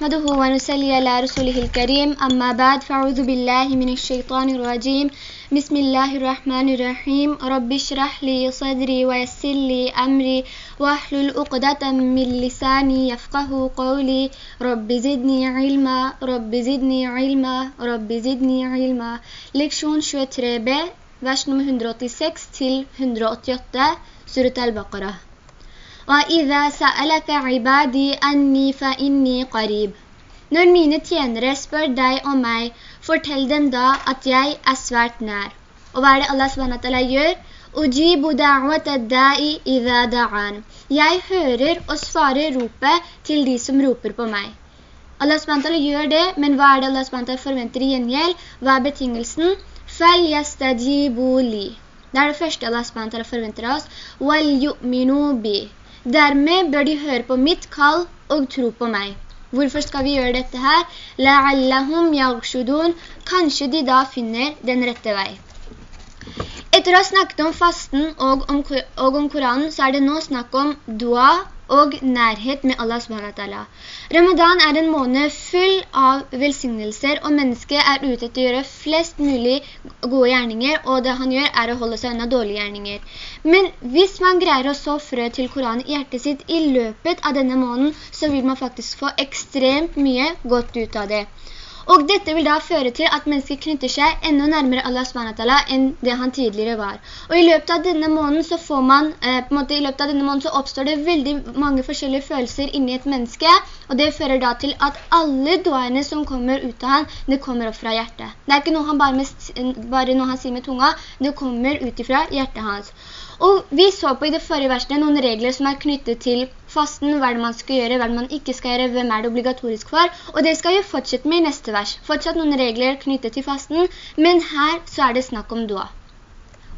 نحمده ونسلي على رسوله الكريم. أما بعد فأعوذ بالله من الشيطان الرجيم. بسم الله الرحمن الرحيم. رب اشرح لي صدري ويسر لي أمري واحلل عقدة من لساني يفقه قولي. رب زدني علما. رب زدني علما. رب زدني علما. Leksjon 23b, vers nummer 186 til 188, Surat al-Baqarah. وَإِذَا سَأَلَكَ عِبَادِي أَنِّي فَإِنِّي قَرِيب Når mine tjenere spør deg og meg, fortell dem da at jeg er svært nær. Og hva er det Allah SWT gjør? «Ujibu da'wat ad-da'i idha da'an». Jeg hører og svarer ropet til de som roper på meg. Allah SWT gjør det, men hva er det Allah SWT forventer i gjengjeld? Hva er betingelsen? «Fal-yastajibu li». Det er det første Allah SWT forventer av oss. «Wal-yu'minu bi». Dermed bør de høre på mitt kall og tro på meg. Hvorfor skal vi gjøre dette her? «La'allahum yagshudun. Kanskje de da finner den rette vei. Etter å ha snakket om fasten og om, og om Koranen, så er det nå snakk om dua og nærhet med Allah SWT. Ramadan er en måned full av velsignelser, og mennesket er ute til å gjøre flest mulig gode gjerninger, og det han gjør er å holde seg unna dårlige gjerninger. Men hvis man greier å så frø til Koranen i hjertet sitt i løpet av denne måneden, så vil man faktisk få ekstremt mye godt ut av det. Og dette vil da føre til at mennesket knytter seg enda nærmere Allah SWT enn det han tidligere var. Og i løpet av denne måneden så får man, eh, på en måte i løpet av denne måneden så oppstår det veldig mange forskjellige følelser inni et menneske, og det fører da til at alle doene som kommer ut av han, det kommer opp fra hjertet. Det er ikke noe han bare, med, bare noe han sier med tunga, det kommer ut fra hjertet hans. Og vi så på i det forrige verset noen regler som er knyttet til fasten, hva man skal gjøre, hva man ikke skal gjøre, hvem er det obligatorisk for, og det skal vi fortsette med i neste vers. Fortsatt noen regler knyttet til fasten, men her så er det snakk om dua.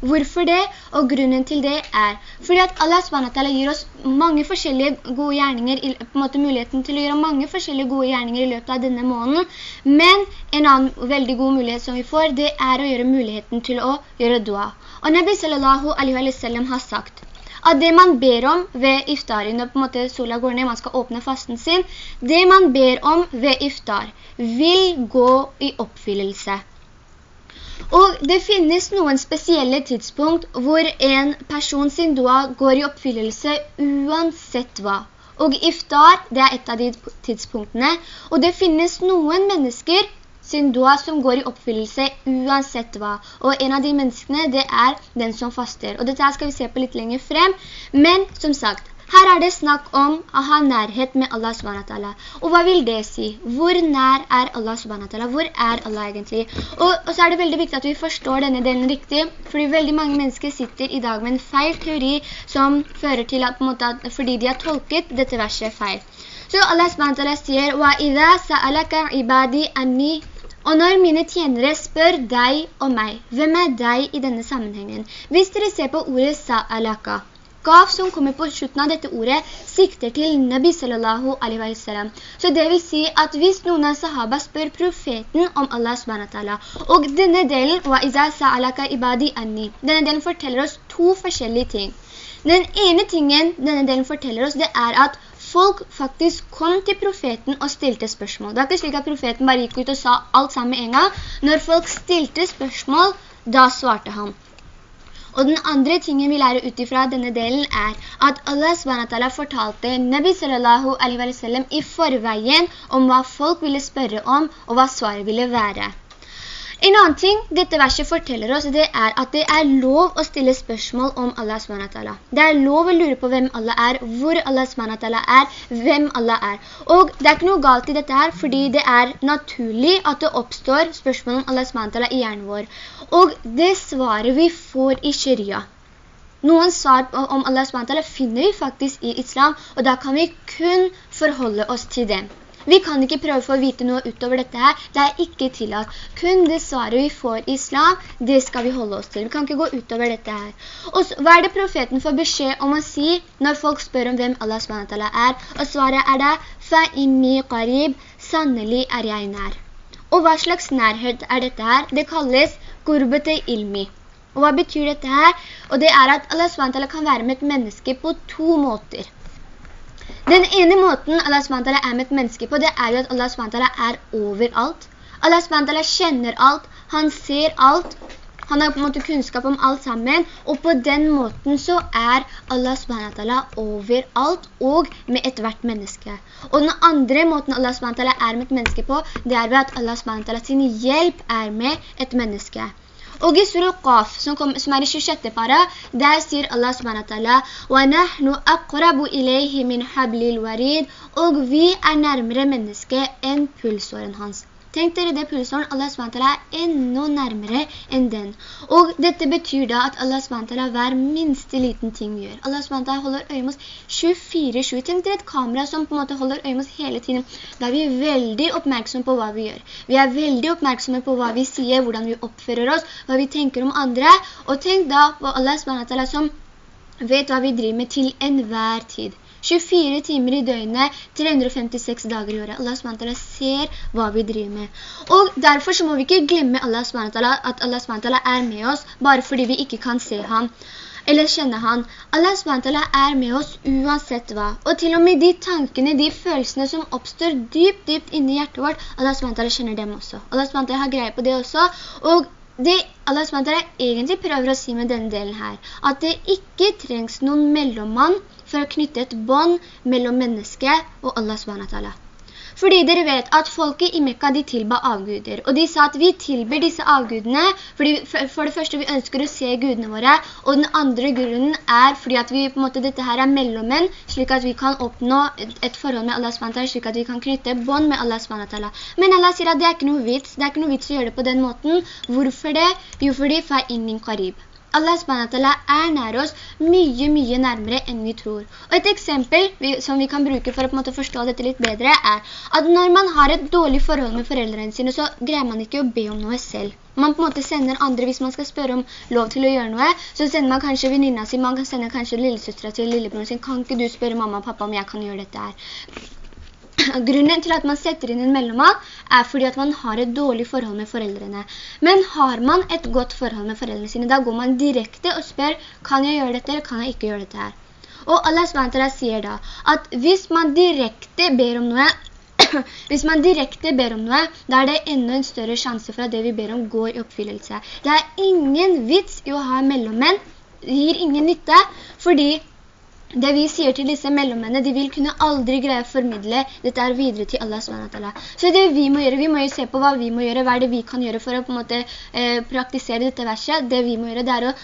Hvorfor det? Og grunnen til det er fordi at Allah SWT gir oss mange forskjellige gode gjerninger, på en måte muligheten til å gjøre mange forskjellige gode gjerninger i løpet av denne måneden, men en annen veldig god mulighet som vi får, det er å gjøre muligheten til å gjøre dua. Og Nabi sallallahu alaihi wa sallam har sagt at det man ber om ved iftar, når på en måte sola går ned, man skal åpne fasten sin, det man ber om ved iftar vil gå i oppfyllelse. Og det finnes noen spesielle tidspunkt hvor en person sin dua går i oppfyllelse uansett hva. Og iftar, det er et av de tidspunktene. Og det finnes noen mennesker sin dua som går i oppfyllelse uansett hva. Og en av de menneskene, det er den som faster. Og dette skal vi se på litt lenger frem. Men som sagt, her er det snakk om å ha nærhet med Allah SWT. Og hva vil det si? Hvor nær er Allah SWT? Hvor er Allah egentlig? Og, og, så er det veldig viktig at vi forstår denne delen riktig, fordi veldig mange mennesker sitter i dag med en feil teori som fører til at, måte, at fordi de har tolket dette verset feil. Så Allah SWT sier, وَإِذَا سَأَلَكَ عِبَادِ أَنِّي og når mine tjenere spør deg og meg, hvem er deg i denne sammenhengen? Hvis dere ser på ordet sa'alaka, Gaf som kommer på slutten av dette ordet sikter til Nabi sallallahu alaihi wa sallam. Så det vil si at hvis noen av sahaba spør profeten om Allah subhanahu wa ta'ala, og denne delen, wa iza sa'alaka ibadi anni, denne delen forteller oss to forskjellige ting. Den ene tingen denne delen forteller oss, det er at folk faktisk kom til profeten og stilte spørsmål. Det er ikke slik at profeten bare gikk ut og sa alt sammen en gang. Når folk stilte spørsmål, da svarte han. Og den andre tingen vi lærer ut ifra denne delen er at Allah SWT fortalte Nabi sallallahu alaihi wa sallam i forveien om hva folk ville spørre om og hva svaret ville være. En annen ting dette verset forteller oss, det er at det er lov å stille spørsmål om Allah SWT. Det er lov å lure på hvem Allah er, hvor Allah SWT er, hvem Allah er. Og det er ikke noe galt i dette her, fordi det er naturlig at det oppstår spørsmål om Allah SWT i hjernen vår. Og det svaret vi får i sharia, noen svar om Allah SWT finner vi faktisk i islam, og da kan vi kun forholde oss til dem. Vi kan ikke prøve for å vite noe utover dette her. Det er ikke tillatt. Kun det svaret vi får i islam, det skal vi holde oss til. Vi kan ikke gå utover dette her. Og så, hva er det profeten får beskjed om å si når folk spør om hvem Allah SWT er? Og svaret er da, «Fa inni qarib», sannelig er jeg nær. Og hva slags nærhet er dette her? Det kalles «gurbete ilmi». Og hva betyr dette her? Og det er at Allah SWT kan være med et menneske på to måter. Den ene måten Allah SWT er med et menneske på, det er jo at Allah SWT er overalt. Allah SWT kjenner alt, han ser alt, han har på en måte kunnskap om alt sammen, og på den måten så er Allah SWT overalt og med et hvert menneske. Og den andre måten Allah SWT er med et menneske på, det er ved at Allah SWT sin hjelp er med et menneske. Og i Surah Qaf, som, kom, som er i 26. para, der sier Allah SWT وَنَحْنُ أَقْرَبُ إِلَيْهِ مِنْ حَبْلِ الْوَرِيد Og vi er nærmere mennesket enn pulsåren hans. Tenk dere det pulsåren, Allah SWT er enda nærmere enn den. Og dette betyr da at Allah SWT hver minste liten ting vi gjør. Allah SWT holder øye med oss 24-7. Tenk dere et kamera som på en måte holder øye med oss hele tiden. Da er vi veldig oppmerksomme på hva vi gjør. Vi er veldig oppmerksomme på hva vi sier, hvordan vi oppfører oss, hva vi tenker om andre. Og tenk da på Allah SWT som vet hva vi driver med til enhver tid. 24 timer i døgnet, 356 dager i året. Allah SWT ser hva vi driver med. Og derfor så må vi ikke glemme Allah SWT, at Allah SWT er med oss, bare fordi vi ikke kan se han eller kjenne han. Allah SWT er med oss uansett hva. Og til og med de tankene, de følelsene som oppstår dypt, dypt inni hjertet vårt, Allah SWT kjenner dem også. Allah SWT har greie på det også. Og det Allah SWT egentlig prøver å si med denne delen her, at det ikke trengs noen mellommann for å knytte et bånd mellom mennesket og Allah SWT. Fordi dere vet at folket i Mekka de tilba avguder, og de sa at vi tilber disse avgudene fordi for det første vi ønsker å se gudene våre, og den andre grunnen er fordi at vi på en måte, dette her er mellommenn, slik at vi kan oppnå et forhold med Allah SWT, slik at vi kan knytte bånd med Allah SWT. Men Allah sier at det er ikke noe vits, det er ikke noe vits å gjøre det på den måten. Hvorfor det? Jo, fordi fa inn min karib. Allah SWT er nær oss mye, mye nærmere enn vi tror. Og et eksempel vi, som vi kan bruke for å måte, forstå dette litt bedre er at når man har et dårlig forhold med foreldrene sine, så greier man ikke å be om noe selv. Man på en måte sender andre, hvis man skal spørre om lov til å gjøre noe, så sender man kanskje venninna sin, man kan sende kanskje lillesøstra til lillebroren sin. Kan ikke du spørre mamma og pappa om jeg kan gjøre dette her? Grunnen til at man setter inn en mellommann er fordi at man har et dårlig forhold med foreldrene. Men har man et godt forhold med foreldrene sine, da går man direkte og spør, kan jeg gjøre dette eller kan jeg ikke gjøre dette her? Og Allah SWT sier da at hvis man direkte ber om noe, hvis man direkte ber om noe, da er det enda en større sjanse for at det vi ber om går i oppfyllelse. Det er ingen vits i å ha mellommenn, det gir ingen nytte, fordi det vi sier til disse mellommennene, de vil kunne aldri greie å formidle dette er videre til Allah SWT. Så det vi må gjøre, vi må jo se på hva vi må gjøre, hva det vi kan gjøre for å på en måte eh, praktisere dette verset. Det vi må gjøre, det er å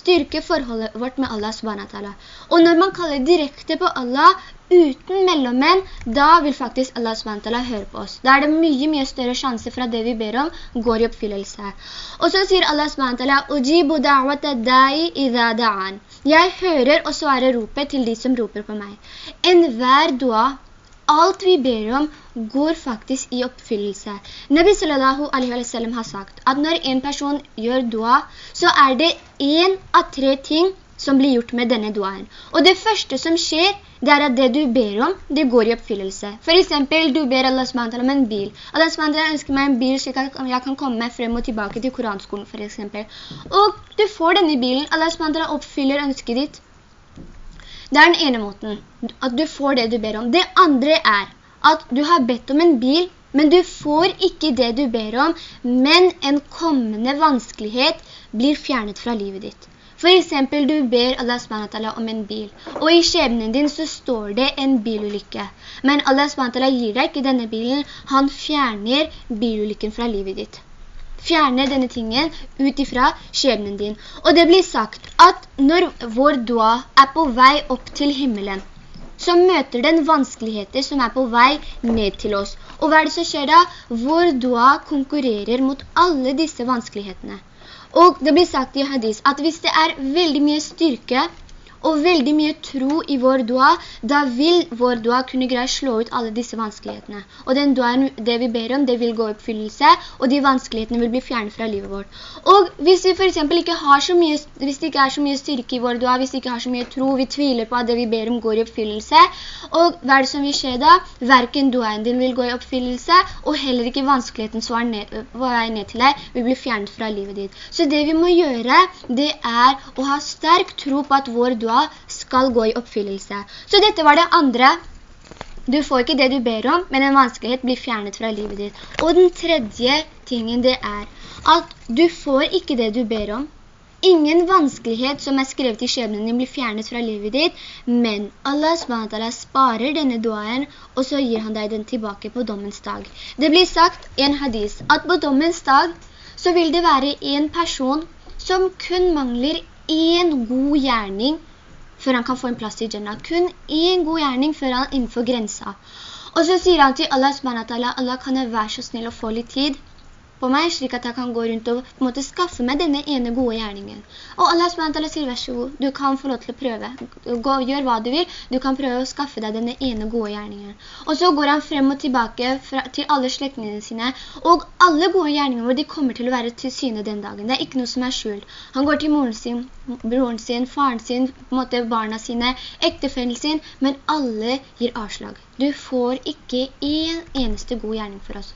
styrke forholdet vårt med Allah SWT. Og når man kaller direkte på Allah, uten mellommenn, da vil faktisk Allah SWT høre på oss. Da er det mye, mye større sjanse for at det vi ber om går i oppfyllelse. Og så sier Allah SWT, «Ujibu da'wata da'i idha da'an». Jeg hører og svarer ropet til de som roper på meg. En hver dua, alt vi ber om, går faktisk i oppfyllelse. Nabi sallallahu alaihi wa sallam har sagt at når en person gjør dua, så er det en av tre ting som blir gjort med denne duaen. Og det første som skjer, det er at det du ber om, det går i oppfyllelse. For eksempel, du ber Allah SWT om en bil. Allah SWT ønsker meg en bil slik at jeg kan komme meg frem og tilbake til koranskolen, for eksempel. Og du får denne bilen, Allah SWT oppfyller ønsket ditt. Det er den ene måten, at du får det du ber om. Det andre er at du har bedt om en bil, men du får ikke det du ber om, men en kommende vanskelighet blir fjernet fra livet ditt. For eksempel, du ber Allah SWT om en bil, og i skjebnen din så står det en bilulykke. Men Allah SWT gir deg ikke denne bilen, han fjerner bilulykken fra livet ditt. Fjerner denne tingen ut ifra skjebnen din. Og det blir sagt at når vår dua er på vei opp til himmelen, så møter den vanskeligheter som er på vei ned til oss. Og hva er det som skjer da? Vår dua konkurrerer mot alle disse vanskelighetene. Og det blir sagt i hadis at hvis det er veldig mye styrke og veldig mye tro i vår dua, da vil vår dua kunne greie å slå ut alle disse vanskelighetene. Og den duaen, det vi ber om, det vil gå i oppfyllelse, og de vanskelighetene vil bli fjernet fra livet vårt. Og hvis vi for eksempel ikke har så mye, hvis det ikke er så mye styrke i vår dua, hvis det ikke har så mye tro, vi tviler på at det vi ber om går i oppfyllelse, og hva er det som vil skje da? Hverken duaen din vil gå i oppfyllelse, og heller ikke vanskeligheten som er ned, ned til deg, vil bli fjernet fra livet ditt. Så det vi må gjøre, det er å ha sterk tro på at vår dua skal gå i oppfyllelse. Så dette var det andre. Du får ikke det du ber om, men en vanskelighet blir fjernet fra livet ditt. Og den tredje tingen det er at du får ikke det du ber om, Ingen vanskelighet som er skrevet i skjebnen din blir fjernet fra livet ditt, men Allah sparer denne duaen, og så gir han deg den tilbake på dommens dag. Det blir sagt i en hadis at på dommens dag så vil det være en person som kun mangler en god gjerning før han kan få en plass i Jannah. Kun en god gjerning før han er innenfor grensa. Og så sier han til Allah Allah kan være så snill å få litt tid på meg, slik at jeg kan gå rundt og på en måte skaffe meg denne ene gode gjerningen. Og Allah SWT sier, vær så god, du kan få lov til å prøve. Gå, gjør hva du vil, du kan prøve å skaffe deg denne ene gode gjerningen. Og så går han frem og tilbake fra, til alle slektene sine, og alle gode gjerninger hvor de kommer til å være til syne den dagen. Det er ikke noe som er skjult. Han går til moren sin, broren sin, faren sin, på en måte barna sine, ektefellen sin, men alle gir avslag. Du får ikke en eneste god gjerning for oss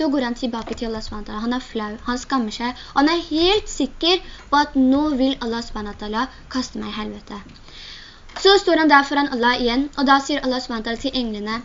så går han tilbake til Allah SWT. Han er flau, han skammer seg, han er helt sikker på at nå vil Allah SWT kaste meg i helvete. Så står han der foran Allah igjen, og da sier Allah SWT til englene,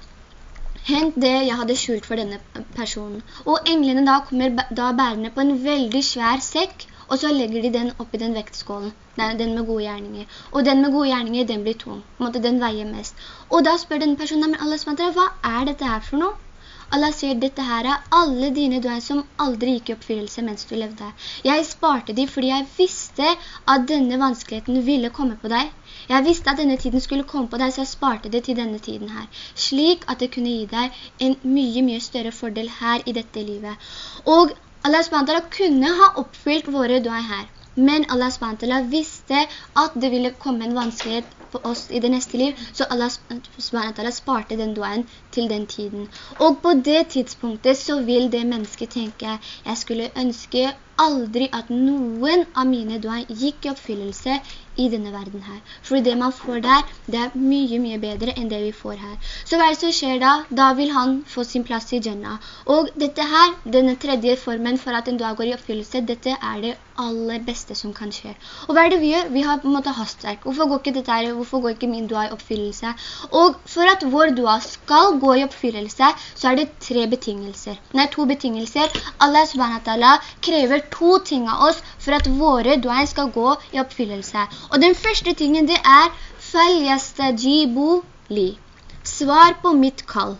hent det jeg hadde skjult for denne personen. Og englene da kommer da bærende på en veldig svær sekk, og så legger de den opp i den vektskålen, den med gode gjerninger. Og den med gode gjerninger, den blir tung. Måte, den veier mest. Og da spør denne personen, men Allah SWT, hva er dette her for noe? Allah sier, dette her er alle dine duer som aldri gikk i oppfyllelse mens du levde. Jeg sparte dem fordi jeg visste at denne vanskeligheten ville komme på deg. Jeg visste at denne tiden skulle komme på deg, så jeg sparte det til denne tiden her. Slik at det kunne gi deg en mye, mye større fordel her i dette livet. Og Allah SWT kunne ha oppfylt våre duer her. Men Allah SWT visste at det ville komme en vanskelighet på oss i det neste liv, så Allah sparte den duaen til den tiden. Og på det tidspunktet så vil det mennesket tenke, jeg skulle ønske aldri at noen av mine duaer gikk i oppfyllelse i denne verden her. For det man får der, det er mye, mye bedre enn det vi får her. Så hva er det som skjer da? Da vil han få sin plass i Jannah. Og dette her, denne tredje formen for at en dua går i oppfyllelse, dette er det aller beste som kan skje. Og hva er det vi gjør? Vi har på en måte hastverk. Hvorfor går ikke dette her? Hvorfor går ikke min dua i oppfyllelse? Og for at vår dua skal gå i oppfyllelse, så er det tre betingelser. Nei, to betingelser. Allah subhanahu krever to ting av oss for at våre duaer skal gå i oppfyllelse. Og den første tingen det er «Falyastajibu li». Svar på mitt kall.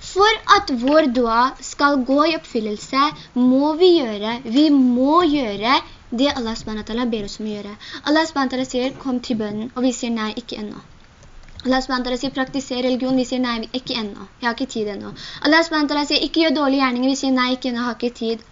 For at vår dua skal gå i oppfyllelse, må vi gjøre, vi må gjøre det Allah SWT ber oss om å gjøre. Allah SWT sier, kom til bønnen, og vi sier nei, ikke ennå. Allah SWT sier, praktiser religion, vi sier nei, ikke ennå. Jeg har ikke tid ennå. Allah SWT sier, ikke gjør dårlige gjerninger, vi sier nei, ikke ennå, jeg har ikke tid.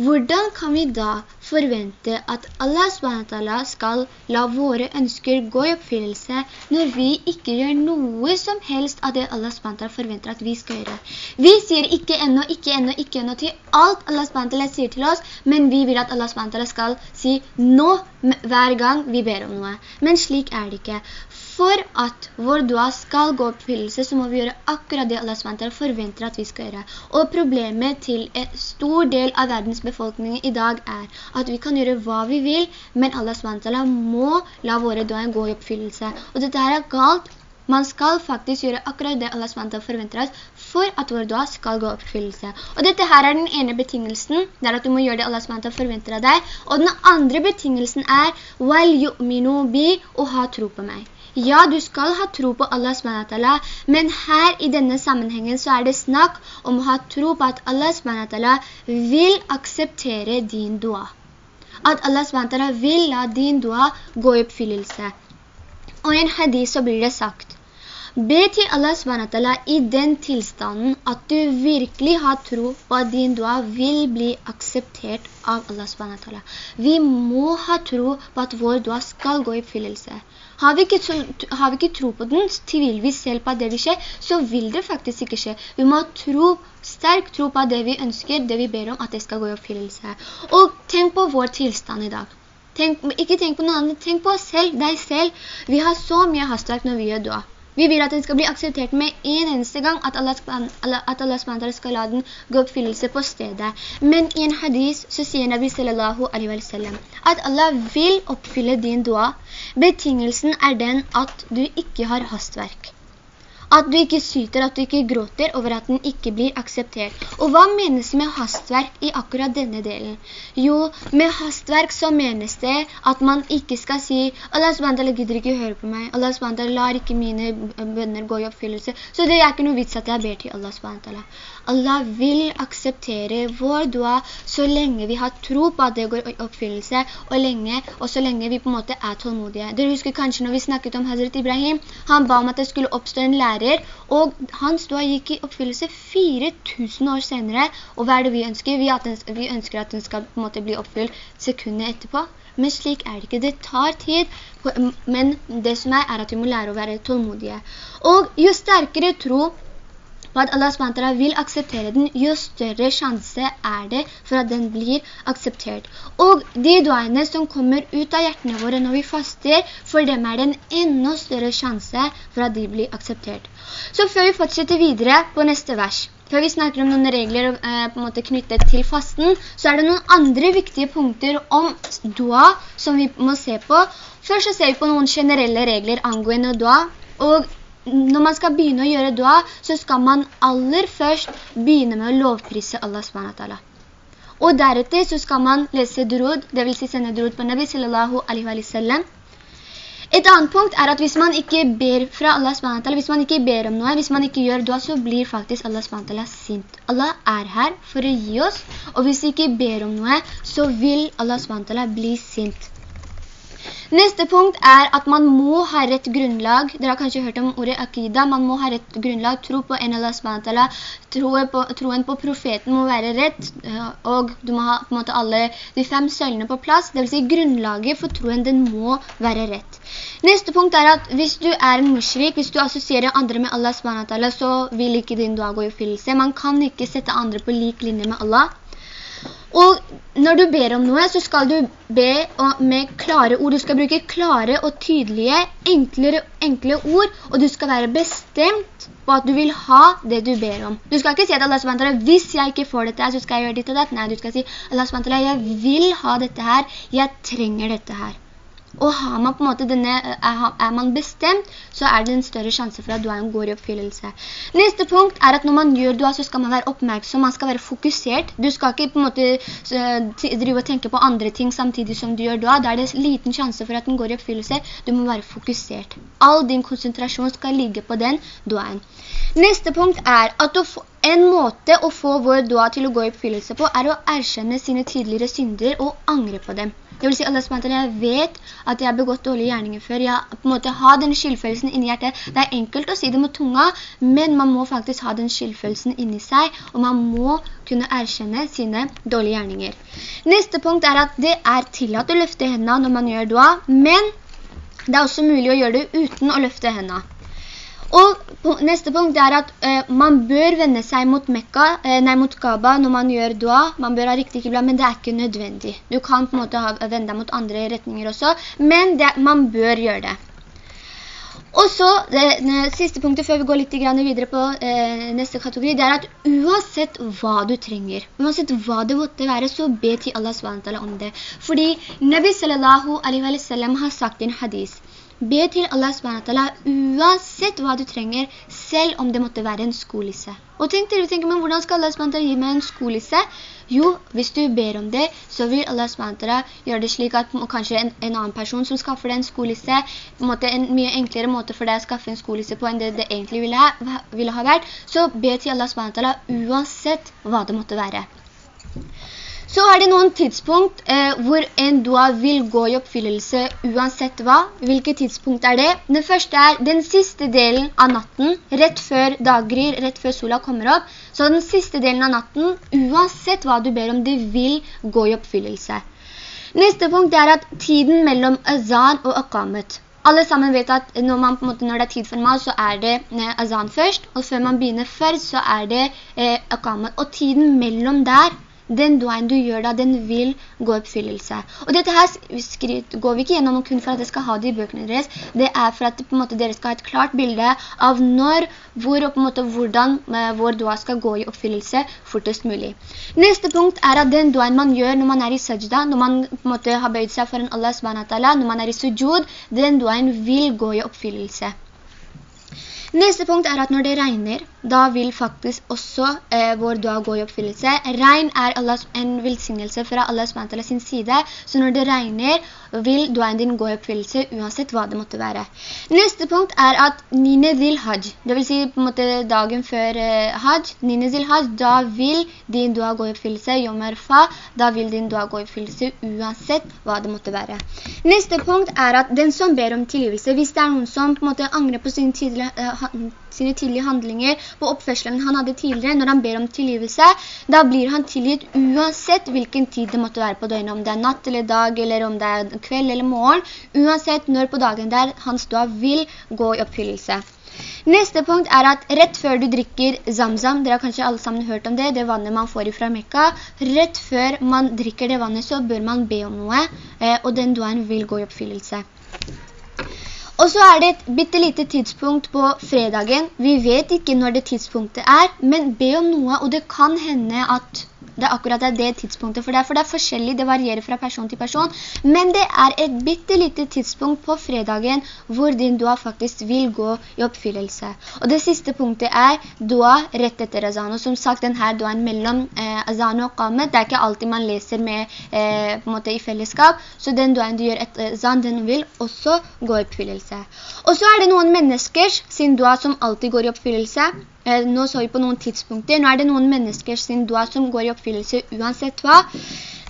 Hvordan kan vi da forvente at Allah SWT skal la våre ønsker gå i oppfyllelse når vi ikke gjør noe som helst av det Allah SWT forventer at vi skal gjøre? Vi sier ikke ennå, ikke ennå, ikke ennå til alt Allah SWT sier til oss, men vi vil at Allah SWT skal si nå hver gang vi ber om noe. Men slik er det ikke. For at vår dua skal gå oppfyllelse, så må vi gjøre akkurat det Allah SWT forventer at vi skal gjøre. Og problemet til en stor del av verdens befolkning i dag er at vi kan gjøre hva vi vil, men Allah SWT må la våre duaer gå i oppfyllelse. Og dette er galt. Man skal faktisk gjøre akkurat det Allah SWT forventer oss for at vår dua skal gå i oppfyllelse. Og dette her er den ene betingelsen, det er at du må gjøre det Allah SWT forventer av deg. Og den andre betingelsen er «Wal yu'minu bi» og ha tro på meg. Ja, du skal ha tro på Allah SWT, men her i denne sammenhengen så er det snakk om å ha tro på at Allah SWT vil akseptere din dua. At Allah SWT vil la din dua gå i oppfyllelse. Og i en hadith så blir det sagt, Be til Allah SWT i den tilstanden at du virkelig har tro på at din dua vil bli akseptert av Allah SWT. Vi må ha tro på at vår dua skal gå i oppfyllelse. Har vi, ikke, har vi ikke tro på den, tviler vi selv på det vil skje, så vil det faktisk ikke skje. Vi må tro, sterk tro på det vi ønsker, det vi ber om, at det skal gå i oppfyllelse. Og tenk på vår tilstand i dag. Tenk, ikke tenk på noen andre, tenk på oss selv, deg selv. Vi har så mye hastverk når vi gjør dua. Vi vil at den skal bli akseptert med en eneste gang, at Allah, at skal la den gå oppfyllelse på stedet. Men i en hadis så sier Nabi sallallahu alaihi wa at Allah vil oppfylle din dua. Betingelsen er den at du ikke har hastverk. At du ikke syter, at du ikke gråter over at den ikke blir akseptert. Og hva menes med hastverk i akkurat denne delen? Jo, med hastverk så menes det at man ikke skal si Allah SWT gidder ikke høre på meg. Allah SWT lar ikke mine bønner gå i oppfyllelse. Så det er ikke noe vits at jeg ber til Allah SWT. Allah vil akseptere vår dua så lenge vi har tro på at det går i oppfyllelse, og, lenge, og så lenge vi på en måte er tålmodige. Dere husker kanskje når vi snakket om Hazret Ibrahim, han ba om at det skulle oppstå en lærer, og hans dua gikk i oppfyllelse 4000 år senere, og hva er det vi ønsker? Vi, den, vi ønsker at den skal på en måte bli oppfylt sekundet etterpå. Men slik er det ikke. Det tar tid, men det som er, er at vi må lære å være tålmodige. Og jo sterkere tro på at Allah SWT vil akseptere den, jo større sjanse er det for at den blir akseptert. Og de duene som kommer ut av hjertene våre når vi faster, for dem er det en enda større sjanse for at de blir akseptert. Så før vi fortsetter videre på neste vers, før vi snakker om noen regler eh, knyttet til fasten, så er det noen andre viktige punkter om dua som vi må se på. Først så ser vi på noen generelle regler angående dua, og når man skal begynne å gjøre dua, så skal man aller først begynne med å lovprise Allah SWT. Og deretter så skal man lese drud, det vil si sende drud på Nabi sallallahu alaihi wa sallam. Et annet punkt er at hvis man ikke ber fra Allah SWT, hvis man ikke ber om noe, hvis man ikke gjør dua, så blir faktisk Allah SWT sint. Allah er her for å gi oss, og hvis vi ikke ber om noe, så vil Allah SWT bli sint. Neste punkt er at man må ha rett grunnlag. Dere har kanskje hørt om ordet akida. Man må ha rett grunnlag, tro på en Allah SWT. Troen på, troen på profeten må være rett, eh, og du må ha på en måte alle de fem søylene på plass. Det vil si grunnlaget for troen, den må være rett. Neste punkt er at hvis du er en mushrik, hvis du assosierer andre med Allah så vil ikke din dua gå i oppfyllelse. Man kan ikke sette andre på lik linje med Allah. Og når du ber om noe, så skal du be med klare ord. Du skal bruke klare og tydelige, enklere, enkle ord, og du skal være bestemt på at du vil ha det du ber om. Du skal ikke si at Allah SWT, hvis jeg ikke får dette her, så skal jeg gjøre ditt og datt. Nei, du skal si, Allah SWT, jeg vil ha dette her, jeg trenger dette her. Og har man en denne, er man bestemt, så er det en større sjanse for at duaen går i oppfyllelse. Neste punkt er at når man gjør dua, så skal man være oppmerksom, man skal være fokusert. Du skal ikke på en måte drive og tenke på andre ting samtidig som du gjør dua. Da er det liten sjanse for at den går i oppfyllelse. Du må være fokusert. All din konsentrasjon skal ligge på den duaen. Neste punkt er at en måte å få vår dua til å gå i oppfyllelse på er å erkjenne sine tidligere synder og angre på dem. Det vil si, Allah SWT, jeg vet at jeg har begått dårlige gjerninger før. Jeg på en måte har den skyldfølelsen inni hjertet. Det er enkelt å si det med tunga, men man må faktisk ha den skyldfølelsen inni seg, og man må kunne erkjenne sine dårlige gjerninger. Neste punkt er at det er tillatt å løfte hendene når man gjør dua, men det er også mulig å gjøre det uten å løfte hendene. Og neste punkt er at eh, man bør vende seg mot Mekka, eh, nei, mot Kaaba når man gjør dua. Man bør ha riktig kibla, men det er ikke nødvendig. Du kan på en måte ha, vende deg mot andre retninger også, men det, man bør gjøre det. Og så, det, det, siste punktet før vi går litt videre på eh, neste kategori, det er at uansett hva du trenger, uansett hva det måtte være, så be til Allah SWT om det. Fordi Nabi sallam har sagt i en hadis, Be til Allah SWT uansett hva du trenger, selv om det måtte være en skolisse. Og tenk dere, tenker, men hvordan skal Allah SWT gi meg en skolisse? Jo, hvis du ber om det, så vil Allah SWT gjøre det slik at kanskje en, en annen person som skaffer deg en skolisse, en, måte en mye enklere måte for deg å skaffe en skolisse på enn det det egentlig ville ha, ville ha vært, så be til Allah SWT uansett hva det måtte være. Så er det noen tidspunkt eh, hvor en dua vil gå i oppfyllelse uansett hva. Hvilket tidspunkt er det? Det første er den siste delen av natten, rett før daggryr, rett før sola kommer opp. Så den siste delen av natten, uansett hva du ber om, det vil gå i oppfyllelse. Neste punkt er at tiden mellom azan og akamet. Alle sammen vet at når, man, måte, når det er tid for mat, så er det eh, azan først, og før man begynner først, så er det eh, akamet. Og tiden mellom der, den duaen du gjør da, den vil gå oppfyllelse. Og dette her går vi ikke gjennom kun for at dere skal ha det i bøkene deres. Det er for at måte, dere skal ha et klart bilde av når, hvor og på måte hvordan uh, vår dua skal gå i oppfyllelse fortest mulig. Neste punkt er at den duaen man gjør når man er i sajda, når man på en måte har bøyd seg foran Allah subhanahu når man er i sujud, den duaen vil gå i oppfyllelse. Neste punkt er at når det regner, da vil faktisk også eh, vår dua gå i oppfyllelse. Regn er Allahs, en velsignelse fra Allah SWT sin side, så når det regner, vil duaen din gå i oppfyllelse uansett hva det måtte være. Neste punkt er at Nine zil hajj, det vil si på en måte dagen før eh, hajj, Nine zil hajj, da vil din dua gå i oppfyllelse, yom fa, da vil din dua gå i oppfyllelse uansett hva det måtte være. Neste punkt er at den som ber om tilgivelse, hvis det er noen som på en måte angrer på sin tidligere, uh, sine tidlige handlinger på oppførselen han hadde tidligere, når han ber om tilgivelse, da blir han tilgitt uansett hvilken tid det måtte være på døgnet, om det er natt eller dag, eller om det er kveld eller morgen, uansett når på dagen der hans dua vil gå i oppfyllelse. Neste punkt er at rett før du drikker zamzam, dere har kanskje alle sammen hørt om det, det vannet man får fra Mekka, rett før man drikker det vannet så bør man be om noe, eh, og den duaen vil gå i oppfyllelse. Og så er det et bittelite tidspunkt på fredagen. Vi vet ikke når det tidspunktet er, men be om noe, og det kan hende at det er akkurat det tidspunktet for det, for det er forskjellig, det varierer fra person til person, men det er et bittelite tidspunkt på fredagen hvor din dua faktisk vil gå i oppfyllelse. Og det siste punktet er dua rett etter azan, og som sagt denne duaen mellom eh, azan og qamet, det er ikke alltid man leser med eh, på en måte i fellesskap, så den duaen du gjør etter azan, den vil også gå i oppfyllelse. Og så er det noen menneskers sin dua som alltid går i oppfyllelse, nå så vi på noen tidspunkter. Nå er det noen mennesker sin dua som går i oppfyllelse uansett hva.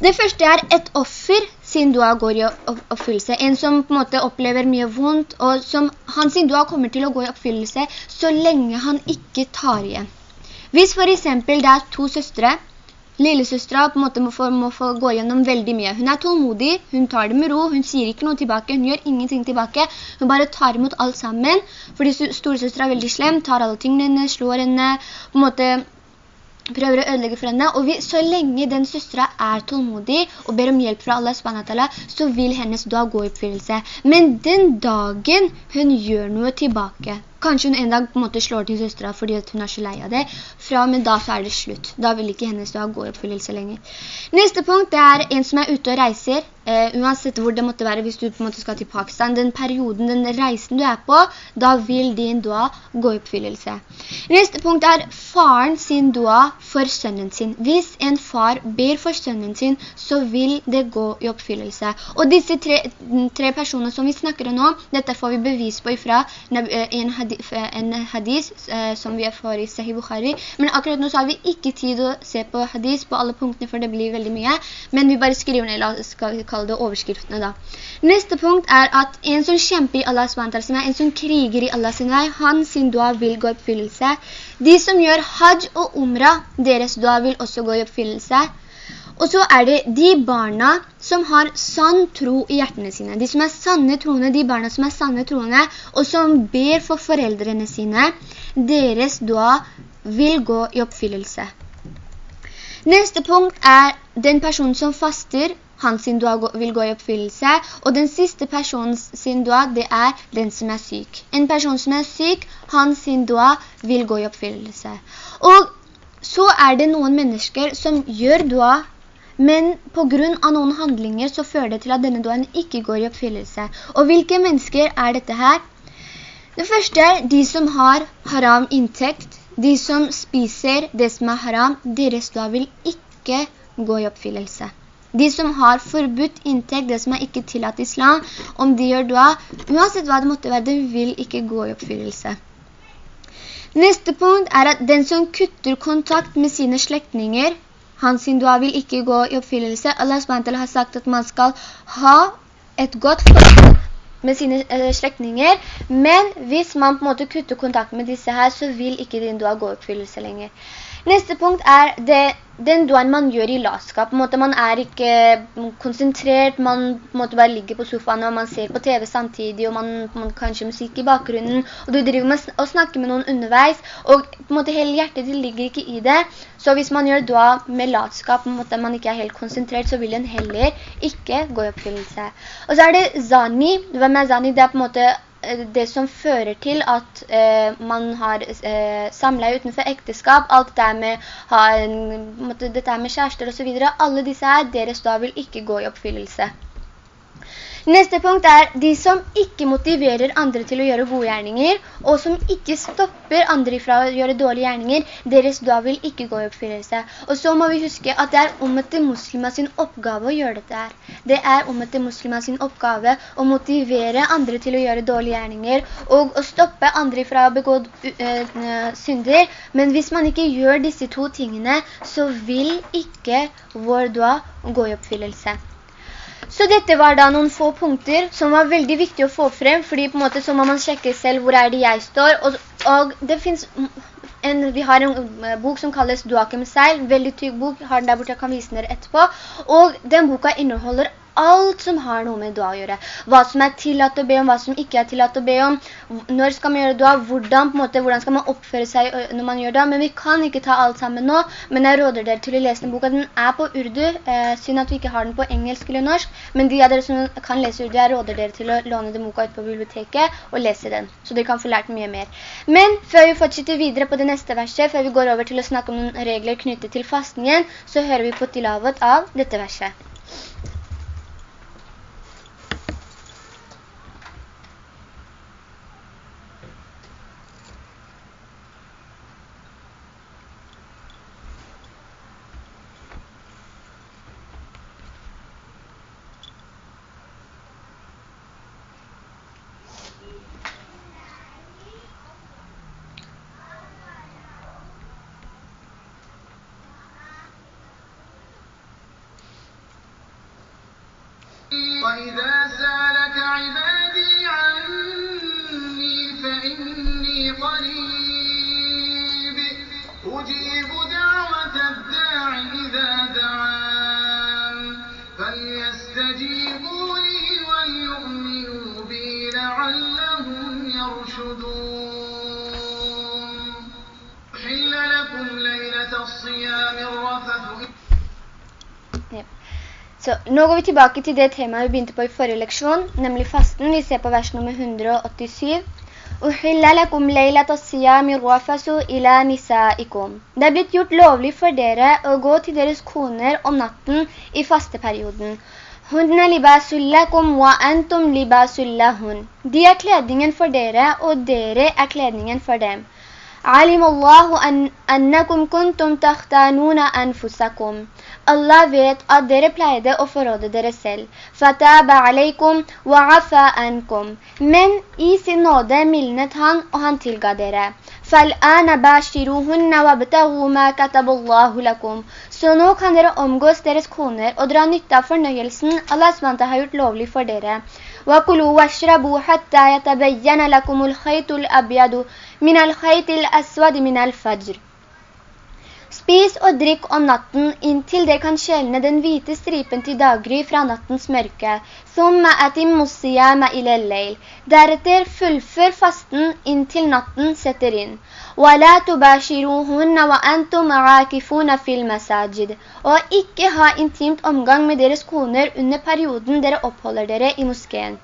Det første er et offer sin dua går i oppfyllelse. En som på en måte opplever mye vondt, og som hans dua kommer til å gå i oppfyllelse så lenge han ikke tar igjen. Hvis for eksempel det er to søstre, Lillesøstra på en måte må få, må få, gå gjennom veldig mye. Hun er tålmodig, hun tar det med ro, hun sier ikke noe tilbake, hun gjør ingenting tilbake. Hun bare tar imot alt sammen, fordi storesøstra er veldig slem, tar alle tingene henne, slår henne, på en måte prøver å ødelegge for henne. Og vi, så lenge den søstra er tålmodig og ber om hjelp fra Allah SWT, så vil hennes dag gå i oppfyllelse. Men den dagen hun gjør noe tilbake, Kanskje hun en dag på en måte slår til søstra fordi hun er så lei av det. Fra og med da så er det slutt. Da vil ikke hennes dag gå i oppfyllelse lenger. Neste punkt det er en som er ute og reiser. Uh, uansett hvor det måtte være hvis du på en måte skal til Pakistan. Den perioden, den reisen du er på, da vil din dua gå i oppfyllelse. Neste punkt er faren sin dua for sønnen sin. Hvis en far ber for sønnen sin, så vil det gå i oppfyllelse. Og disse tre, tre personene som vi snakker om nå, dette får vi bevis på ifra eh, en hadith en hadis eh, som vi får i Sahih Bukhari. Men akkurat nå så har vi ikke tid å se på hadis på alle punktene, for det blir veldig mye. Men vi bare skriver ned, la vi kalle det overskriftene da. Neste punkt er at en som kjemper i Allahs sin vei, en som kriger i Allahs vei, han sin dua vil gå i oppfyllelse. De som gjør hajj og umra, deres dua vil også gå i oppfyllelse. Og så er det de barna som har sann tro i hjertene sine. De som er sanne troende, de barna som er sanne troende, og som ber for foreldrene sine, deres dua vil gå i oppfyllelse. Neste punkt er den personen som faster, hans sin dua vil gå i oppfyllelse. Og den siste personens sin dua, det er den som er syk. En person som er syk, hans sin dua vil gå i oppfyllelse. Og så er det noen mennesker som gjør dua men på grunn av noen handlinger så fører det til at denne duen ikke går i oppfyllelse. Og hvilke mennesker er dette her? Det første er de som har haram inntekt, de som spiser det som er haram, deres doa vil ikke gå i oppfyllelse. De som har forbudt inntekt, det som er ikke tillatt islam, om de gjør dua, uansett hva det måtte være, det vil ikke gå i oppfyllelse. Neste punkt er at den som kutter kontakt med sine slektninger, hans dua vil ikke gå i oppfyllelse. Allah SWT har sagt at man skal ha et godt forhold med sine eh, slektninger, men hvis man på en måte kutter kontakt med disse her, så vil ikke din dua gå i oppfyllelse lenger. Neste punkt er det den duaen man gjør i latskap, man er ikke konsentrert, man bare ligge på sofaen og man ser på TV samtidig, og man, man kanskje musikk i bakgrunnen, og du driver med å snakke med noen underveis, og på en måte hele hjertet ligger ikke i det. Så hvis man gjør dua med latskap, på en måte man ikke er helt konsentrert, så vil den heller ikke gå i oppfyllelse. Og så er det zani. Hvem er zani? Det er på en måte det som fører til at eh, man har eh, samleie utenfor ekteskap, alt det med, en, dette med kjærester og så videre, alle disse her, deres da vil ikke gå i oppfyllelse. Neste punkt er de som ikke motiverer andre til å gjøre gode gjerninger, og som ikke stopper andre fra å gjøre dårlige gjerninger, deres da vil ikke gå i oppfyllelse. Og så må vi huske at det er ummete muslimer sin oppgave å gjøre dette her. Det er ummete muslimer sin oppgave å motivere andre til å gjøre dårlige gjerninger, og å stoppe andre fra å begå uh, synder. Men hvis man ikke gjør disse to tingene, så vil ikke vår dua gå i oppfyllelse. Så dette var da noen få punkter som var veldig viktig å få frem, fordi på en måte så må man sjekke selv hvor er det jeg står, og, og det finnes en, vi har en eh, bok som kalles Duakem Seil, veldig tygg bok, har den der borte, jeg kan vise dere etterpå, og den boka inneholder alt som har noe med dua å gjøre. Hva som er tillatt å be om, hva som ikke er tillatt å be om. Når skal man gjøre dua? Hvordan, måte, hvordan skal man oppføre seg når man gjør dua? Men vi kan ikke ta alt sammen nå, men jeg råder dere til å lese den boka. Den er på urdu, eh, synd at vi ikke har den på engelsk eller norsk, men de av dere som kan lese urdu, jeg råder dere til å låne den boka ut på biblioteket og lese den, så dere kan få lært mye mer. Men før vi fortsetter videre på det neste verset, før vi går over til å snakke om noen regler knyttet til fasten igjen, så hører vi på tilavet av dette verset. går vi tilbake til det temaet vi begynte på i forrige leksjon, nemlig fasten. Vi ser på vers nummer 187. Det er blitt gjort lovlig for dere å gå til deres koner om natten i fasteperioden. «Hundna libasullakum wa antum libasullahun» De er kledningen for dere, og dere er kledningen for dem. Alimallahu annakum kuntum takhtanuna anfusakum. Allah vet at dere pleide å forråde dere selv. Fataba alaikum wa afa ankum. Men i sin nåde mildnet han, og han tilga dere. فَالْآنَ بَاشِرُوهُنَّ وَابْتَغُوا مَا كَتَبُ اللَّهُ لَكُمْ Så nå kan dere omgås deres koner og dra nytte av fornøyelsen Allah SWT har gjort lovlig for dere. وَكُلُوا وَاشْرَبُوا حَتَّى يَتَبَيَّنَ لَكُمُ الْخَيْطُ الْأَبْيَدُ مِنَ الْخَيْطِ الْأَسْوَدِ مِنَ الْفَجْرِ Spis og drikk om natten inntil det kan skjelne den hvite stripen til daggry fra nattens mørke. Deretter fullfør fasten inntil natten setter inn. Og ikke ha intimt omgang med deres koner under perioden dere oppholder dere i moskeen.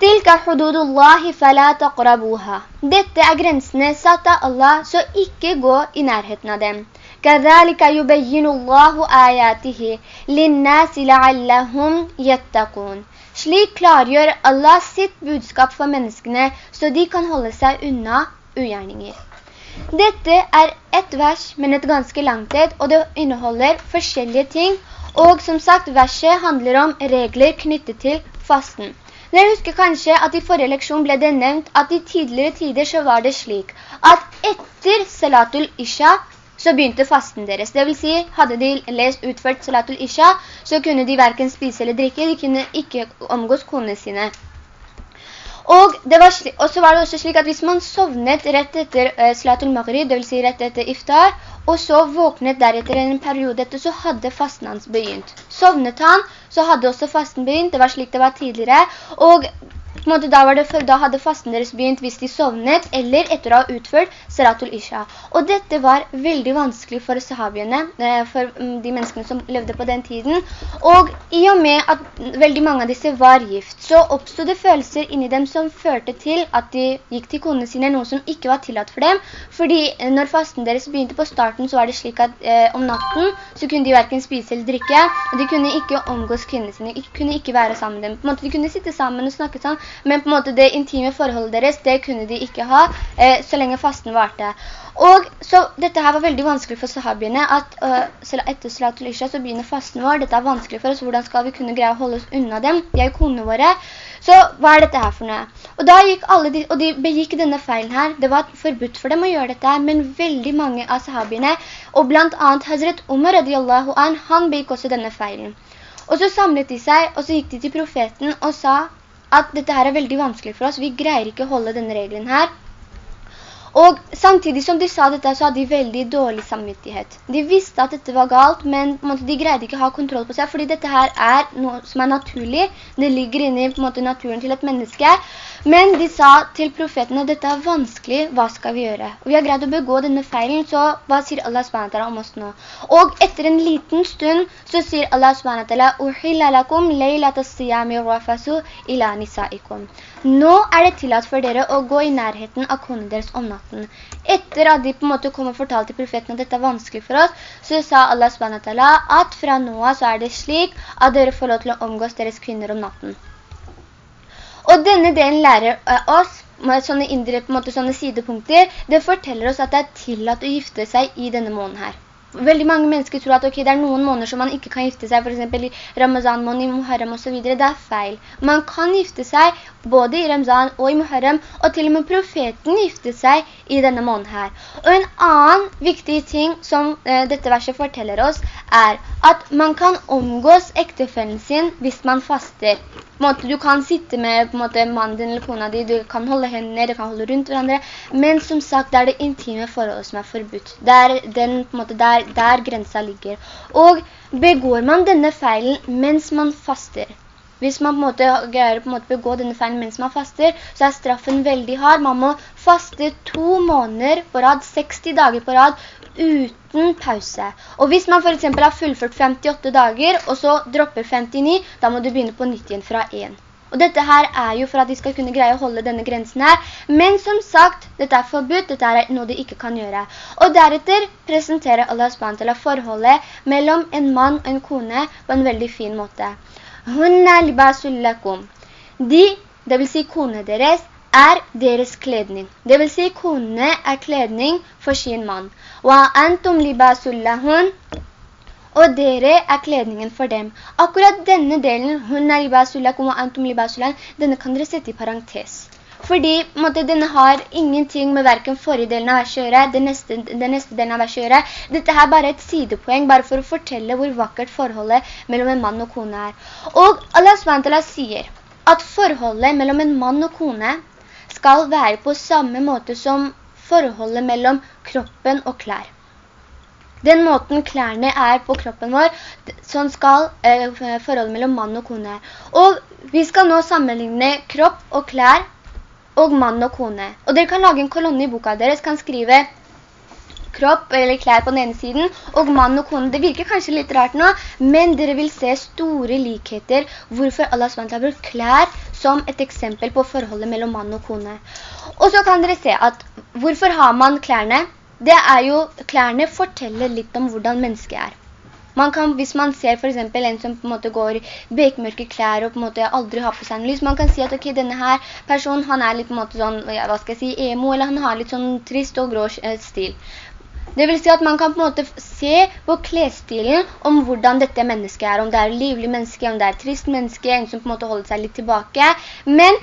Tilka hududullahi fala taqrabuha. Dette er grensene satt av Allah, så ikke gå i nærheten av dem. كذلك يبين الله آياته للناس لعلهم يتقون. Slik klargjør Allah sitt budskap for menneskene, så de kan holde seg unna ugjerninger. Dette er et vers, men et ganske langt et, og det inneholder forskjellige ting. Og som sagt, verset handler om regler knyttet til fasten. Dere husker kanskje at i forrige leksjon ble det nevnt at i tidligere tider så var det slik at etter Salatul Isha så begynte fasten deres. Det vil si, hadde de lest utført Salatul Isha, så kunne de hverken spise eller drikke, de kunne ikke omgås konene sine. Og, og, så var det også slik at hvis man sovnet rett etter Salatul Slatul Maghrib, det vil si rett etter iftar, og så våknet deretter en periode etter, så hadde fasten hans begynt. Sovnet han, så hadde også fasten begynt, det var slik det var tidligere, og måte, da, det, da, hadde fasten deres begynt hvis de sovnet, eller etter å ha utført Saratul Isha. Og dette var veldig vanskelig for sahabiene, eh, for mm, de menneskene som levde på den tiden. Og i og med at veldig mange av disse var gift, så oppstod det følelser inni dem som førte til at de gikk til konene sine, noe som ikke var tillatt for dem. Fordi eh, når fasten deres begynte på starten, så var det slik at eh, om natten så kunne de hverken spise eller drikke, og de kunne ikke omgås kvinnene sine, de kunne ikke være sammen med dem. På en måte de kunne sitte sammen og snakke sammen, men på en måte det intime forholdet deres, det kunne de ikke ha eh, så lenge fasten varte. Og så dette her var veldig vanskelig for sahabiene, at uh, etter Salatul Isha så begynner fasten vår, dette er vanskelig for oss, hvordan skal vi kunne greie å holde oss unna dem? De er jo konene våre. Så hva er dette her for noe? Og da gikk alle de, og de begikk denne feilen her, det var forbudt for dem å gjøre dette men veldig mange av sahabiene, og blant annet Hazret Umar radiallahu an, han begikk også denne feilen. Og så samlet de seg, og så gikk de til profeten og sa, at dette her er veldig vanskelig for oss. Vi greier ikke å holde denne regelen her. Og samtidig som de sa dette, så hadde de veldig dårlig samvittighet. De visste at dette var galt, men de greide ikke å ha kontroll på seg, fordi dette her er noe som er naturlig. Det ligger inne i måte, naturen til et menneske. Men de sa til profeten at dette er vanskelig, hva skal vi gjøre? Og vi har greid å begå denne feilen, så hva sier Allah SWT om oss nå? Og etter en liten stund så sier Allah SWT «Uhilla lakum leilat as-siyami rafasu ila nisaikum». Nå er det tillatt for dere å gå i nærheten av konen deres om natten. Etter at de på en måte kom og fortalte profeten at dette er vanskelig for oss, så sa Allah SWT at fra nå så er det slik at dere får lov til å omgås deres kvinner om natten. Og denne delen lærer eh, oss, med sånne indre, på måte sånne sidepunkter, det forteller oss at det er tillatt å gifte seg i denne måneden her. Veldig mange mennesker tror at okay, det er noen måneder som man ikke kan gifte seg, for eksempel i Ramazan måned, i Muharram og så videre. Det er feil. Man kan gifte seg både i Ramazan og i Muharram, og til og med profeten gifte seg i denne måneden her. Og en annen viktig ting som eh, dette verset forteller oss, er at man kan omgås ektefellen sin hvis man faster. Måte, du kan sitte med måte, mannen din eller kona di, du kan holde hendene, du kan holde rundt hverandre, men som sagt, det er det intime forholdet som er forbudt. Det er den, måte, der, der grensa ligger. Og begår man denne feilen mens man faster, hvis man på en måte greier å begå denne feilen mens man faster, så er straffen veldig hard. Man må faste to måneder på rad, 60 dager på rad, uten pause. Og hvis man for eksempel har fullført 58 dager, og så dropper 59, da må du begynne på nytt igjen fra 1. Og dette her er jo for at de skal kunne greie å holde denne grensen her. Men som sagt, dette er forbudt, dette er noe de ikke kan gjøre. Og deretter presenterer Allah SWT forholdet mellom en mann og en kone på en veldig fin måte. Hunna libasullakum. De, det vil si kone deres, er deres kledning. Det vil si konene er kledning for sin mann. Wa antum libasullahun. Og dere er kledningen for dem. Akkurat denne delen, hun er libasullakum og antum libasullahun, denne kan dere sette i parentes. Fordi måte, denne har ingenting med hverken forrige delen av verset å gjøre, den neste, den neste delen av verset å gjøre. Dette er bare et sidepoeng, bare for å fortelle hvor vakkert forholdet mellom en mann og kone er. Og Allah SWT sier at forholdet mellom en mann og kone skal være på samme måte som forholdet mellom kroppen og klær. Den måten klærne er på kroppen vår, sånn skal eh, forholdet mellom mann og kone. Og vi skal nå sammenligne kropp og klær og mann og kone. Og dere kan lage en kolonne i boka deres, kan skrive kropp eller klær på den ene siden, og mann og kone. Det virker kanskje litt rart nå, men dere vil se store likheter hvorfor Allah SWT har brukt klær som et eksempel på forholdet mellom mann og kone. Og så kan dere se at hvorfor har man klærne? Det er jo, klærne forteller litt om hvordan mennesket er. Man kan, hvis man ser for eksempel en som på en måte går bekmørke klær og på en måte aldri har på seg en lys, man kan si at ok, denne her personen, han er litt på en måte sånn, hva skal jeg si, emo, eller han har litt sånn trist og grå eh, stil. Det vil si at man kan på en måte se på klesstilen om hvordan dette mennesket er, om det er livlig menneske, om det er trist menneske, en som på en måte holder seg litt tilbake. Men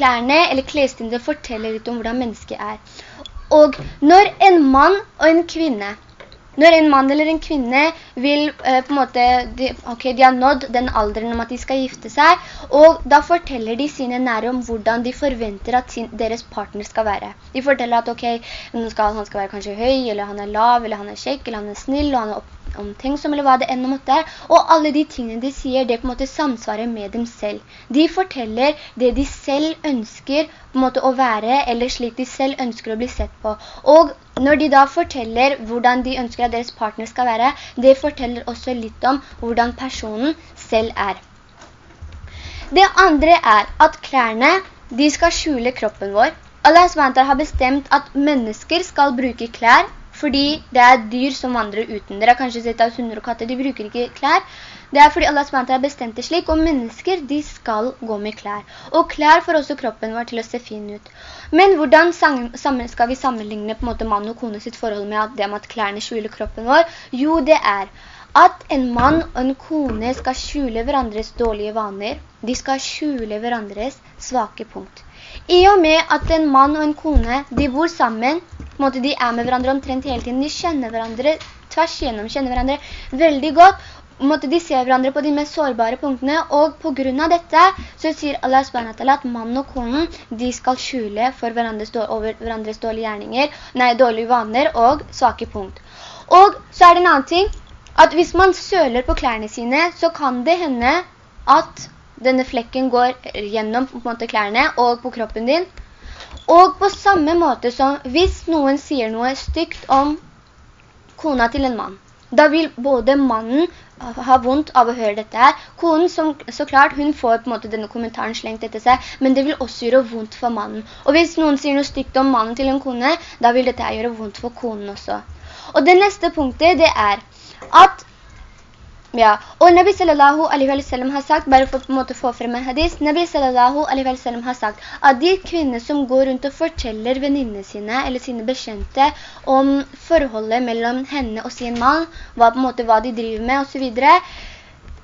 klærne eller klesstilen forteller litt om hvordan mennesket er. Og når en mann og en kvinne Når en mann eller en kvinne vil eh, på en måte, de, ok, de har nådd den alderen om at de skal gifte seg, og da forteller de sine nære om hvordan de forventer at sin, deres partner skal være. De forteller at ok, skal, han skal være kanskje høy, eller han er lav, eller han er kjekk, eller han er snill, og han er omtenksom, eller hva det enda måtte er. Og alle de tingene de sier, det på en måte samsvarer med dem selv. De forteller det de selv ønsker på en måte å være, eller slik de selv ønsker å bli sett på. Og når de da forteller hvordan de ønsker at deres partner skal være, det forteller også litt om hvordan personen selv er. Det andre er at klærne, de skal skjule kroppen vår. Allah SWT har bestemt at mennesker skal bruke klær, fordi det er dyr som vandrer uten. Dere har kanskje sett av hunder og katter, de bruker ikke klær. Det er fordi Allah SWT har bestemt det slik, og mennesker, de skal gå med klær. Og klær får også kroppen vår til å se fin ut. Men hvordan skal vi sammenligne på måte mann og kone sitt forhold med det med at klærne skjuler kroppen vår? Jo, det er at en mann og en kone skal skjule hverandres dårlige vaner. De skal skjule hverandres svake punkt. I og med at en mann og en kone, de bor sammen, måte de er med hverandre omtrent hele tiden, de kjenner hverandre tvers gjennom, kjenner hverandre veldig godt, Måte, de ser hverandre på de mest sårbare punktene, og på grunn av dette så sier Allah SWT at mann og konen, de skal skjule for hverandres, over hverandres dårlige gjerninger, nei, dårlige vaner og svake punkt. Og så er det en annen ting, at hvis man søler på klærne sine, så kan det hende at denne flekken går gjennom måte, klærne og på kroppen din. Og på samme måte som hvis noen sier noe stygt om kona til en mann, da vil både mannen ha vondt av å høre dette her. Konen, som, så klart, hun får på en måte denne kommentaren slengt etter seg, men det vil også gjøre vondt for mannen. Og hvis noen sier noe stygt om mannen til en kone, da vil dette gjøre vondt for konen også. Og det neste punktet, det er at ja, og Nabi sallallahu alaihi wa sallam har sagt, bare for å få frem en hadis, Nabi sallallahu alaihi wa sallam har sagt at de kvinner som går rundt og forteller venninne sine, eller sine bekjente, om forholdet mellom henne og sin mann, hva på en måte hva de driver med, og så videre,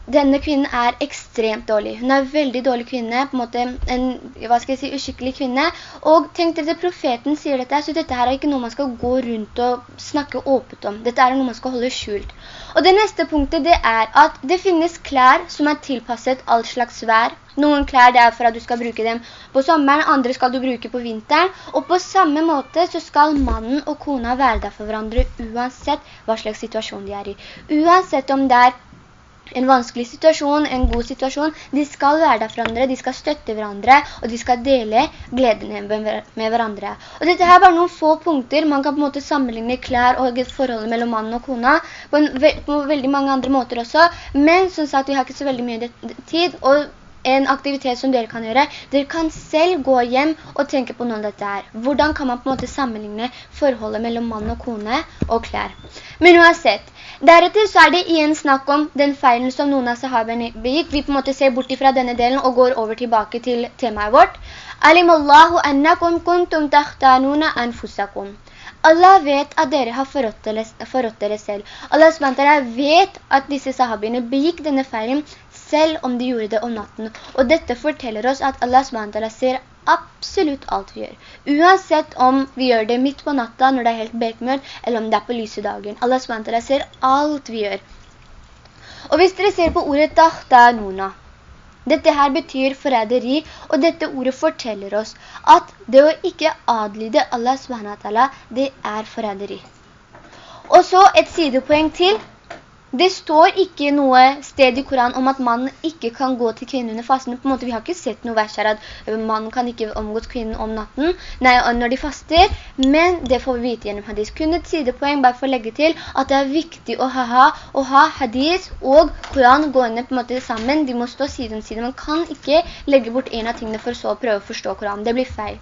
denne kvinnen er ekstremt dårlig. Hun er en veldig dårlig kvinne, på en måte en, hva skal jeg si, uskikkelig kvinne. Og tenk dere, profeten sier dette, så dette her er ikke noe man skal gå rundt og snakke åpent om. Dette er noe man skal holde skjult. Og det neste punktet det er at det finnes klær som er tilpasset all slags vær. Noen klær det er for at du skal bruke dem på sommeren, andre skal du bruke på vinteren. Og på samme måte så skal mannen og kona være der for hverandre uansett hva slags situasjon de er i. Uansett om det er en vanskelig situasjon, en god situasjon, de skal være der for hverandre, de skal støtte hverandre, og de skal dele gledene med hverandre. Og dette her er bare noen få punkter, man kan på en måte sammenligne klær og forholdet mellom mann og kona, på, en, på veldig mange andre måter også, men som sagt, vi har ikke så veldig mye tid, og en aktivitet som dere kan gjøre. Dere kan selv gå hjem og tenke på noe av dette her. Hvordan kan man på en måte sammenligne forholdet mellom mann og kone og klær? Men uansett, Deretter så er det igjen snakk om den feilen som noen av sahabene begikk. Vi på en måte ser bort fra denne delen og går over tilbake til temaet vårt. Alimallahu annakum kuntum tahtanuna anfusakum. Allah vet at dere har forrådt dere selv. Allah vet at disse sahabene begikk denne feilen selv om de gjorde det om natten. Og dette forteller oss at Allah SWT ser absolutt alt vi gjør. Uansett om vi gjør det midt på natta når det er helt bekmørkt, eller om det er på lyse dagen. Allah SWT ser alt vi gjør. Og hvis dere ser på ordet tahtanuna, dette her betyr forræderi, og dette ordet forteller oss at det å ikke adlyde Allah SWT, det er forræderi. Og så et sidepoeng til, det står ikke noe sted i Koran om at mannen ikke kan gå til kvinnen under fasten. På en måte, vi har ikke sett noe vers her at mannen kan ikke omgås kvinnen om natten, nei, når de faster, men det får vi vite gjennom hadis. Kun et sidepoeng bare for å legge til at det er viktig å ha, å ha hadis og Koran gående på en måte sammen. De må stå side om side. Man kan ikke legge bort en av tingene for så å prøve å forstå Koran. Det blir feil.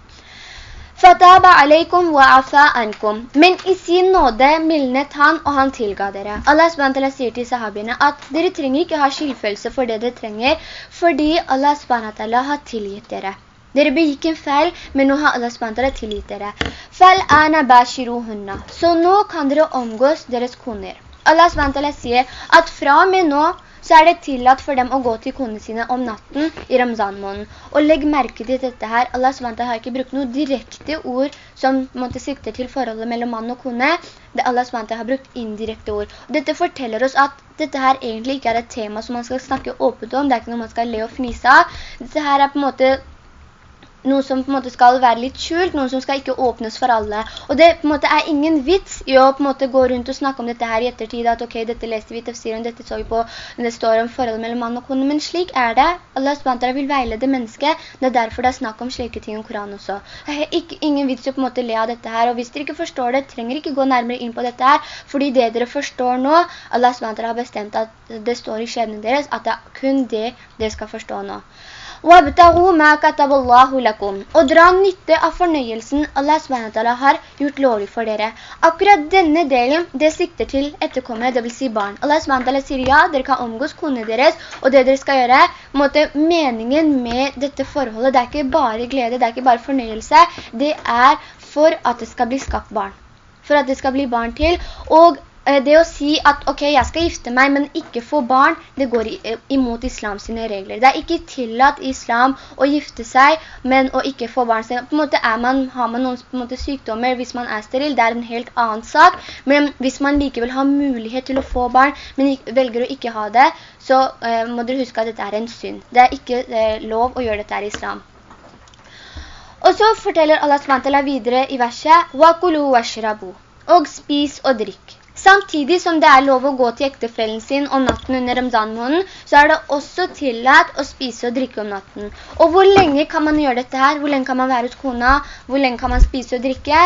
Fataba alaikum wa afa ankum. Men i sin nåde mildnet han, og han tilga dere. Allah SWT sier til sahabiene at dere trenger ikke ha skyldfølelse for det dere trenger, fordi Allah SWT har tilgitt dere. Dere begikk en feil, men nå har Allah SWT tilgitt dere. Fal ana bashiruhunna. Så nå kan dere omgås deres koner. Allah SWT sier at fra og med nå så er det tillatt for dem å gå til konene sine om natten i Ramzan-måneden. Og legg merke til dette her, Allah SWT har ikke brukt noen direkte ord som måtte sikte til forholdet mellom mann og kone. Det Allah SWT har brukt indirekte ord. Og dette forteller oss at dette her egentlig ikke er et tema som man skal snakke åpent om, det er ikke noe man skal le og fnise av. Dette her er på en måte noe som på en måte skal være litt skjult, noe som skal ikke åpnes for alle. Og det på en måte er ingen vits i å på en måte gå rundt og snakke om dette her i ettertid, at ok, dette leste vi i tafsiren, dette så vi på, det står om forholdet mellom mann og kone, men slik er det. Allah SWT vil veilede mennesket, det er derfor det er snakk om slike ting om Koran også. Ikke, ingen vits i å på en måte le av dette her, og hvis dere ikke forstår det, trenger ikke gå nærmere inn på dette her, fordi det dere forstår nå, Allah SWT har bestemt at det står i skjebnen deres, at det er kun det dere skal forstå nå. Og dra nytte av fornøyelsen Allah SWT har gjort lovlig for dere. Akkurat denne delen, det sikter til etterkommere, det vil si barn. Allah SWT sier ja, dere kan omgås kone deres, og det dere skal gjøre, måte, meningen med dette forholdet, det er ikke bare glede, det er ikke bare fornøyelse, det er for at det skal bli skapt barn. For at det skal bli barn til, og det å si at ok, jeg skal gifte meg, men ikke få barn, det går eh, imot islam sine regler. Det er ikke tillatt islam å gifte seg, men å ikke få barn. På en måte man, har man noen måte, sykdommer hvis man er steril, det er en helt annen sak. Men hvis man likevel har mulighet til å få barn, men velger å ikke ha det, så uh, må dere huske at dette er en synd. Det er ikke uh, lov å gjøre dette i islam. Og så forteller Allah SWT videre i verset, «Wakulu washrabu», og spis og drikk. Samtidig som det er lov å gå til ektefellen sin om natten under Ramzan-måneden, så er det også tillatt å spise og drikke om natten. Og hvor lenge kan man gjøre dette her? Hvor lenge kan man være hos kona? Hvor lenge kan man spise og drikke?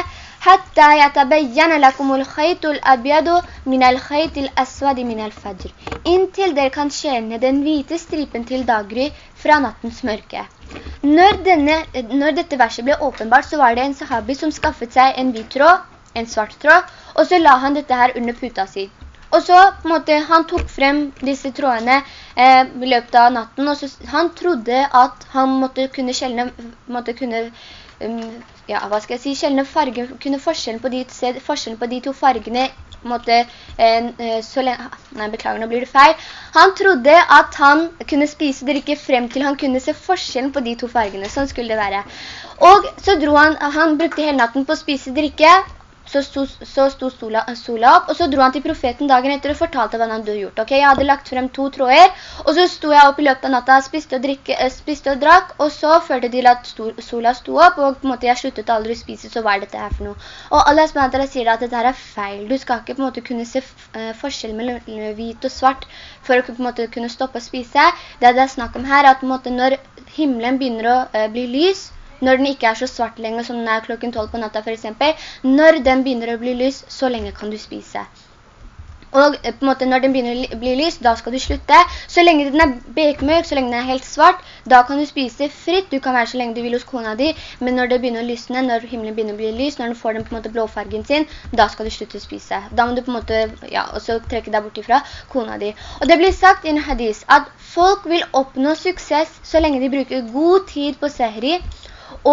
Hatta yatabayyana lakumul khaytul abyadu minal khaytil aswadi minal fajr. Inntil dere kan kjenne den hvite stripen til daggry fra nattens mørke. Når, denne, når dette verset ble åpenbart, så var det en sahabi som skaffet seg en hvit tråd, en svart tråd, og så la han dette her under puta si. Og så, på en måte, han tok frem disse trådene eh, i løpet av natten, og så, han trodde at han måtte kunne skjelne, måtte kunne, um, ja, hva skal jeg si, skjelne fargen, kunne forskjellen på de, se forskjellen på de to fargene, måtte, eh, eh, så lenge, nei, beklager, nå blir det feil. Han trodde at han kunne spise drikke frem til han kunne se forskjellen på de to fargene, sånn skulle det være. Og så dro han, han brukte hele natten på å spise drikke, så sto, så sto sola, sola, opp, og så dro han til profeten dagen etter og fortalte hva han hadde gjort. Ok, jeg hadde lagt frem to tråder, og så sto jeg opp i løpet av natta, spiste og, drikke, eh, spiste og drakk, og så førte til at sola sto opp, og på en måte jeg sluttet aldri å spise, så hva er dette her for noe? Og Allah SWT sier at dette her er feil. Du skal ikke på en måte kunne se uh, forskjell mellom hvit og svart for å på en måte kunne stoppe å spise. Det det er snakk om her, at på en måte når himmelen begynner å uh, bli lys, når den ikke er så svart lenger som den er klokken 12 på natta for eksempel, når den begynner å bli lys, så lenge kan du spise. Og eh, på en måte når den begynner å bli lys, da skal du slutte. Så lenge den er bekmørk, så lenge den er helt svart, da kan du spise fritt. Du kan være så lenge du vil hos kona di, men når det begynner å lysne, når himmelen begynner å bli lys, når den får den på en måte blåfargen sin, da skal du slutte å spise. Da må du på en måte, ja, også trekke deg bort ifra kona di. Og det blir sagt i en hadis at folk vil oppnå suksess så lenge de bruker god tid på sehri,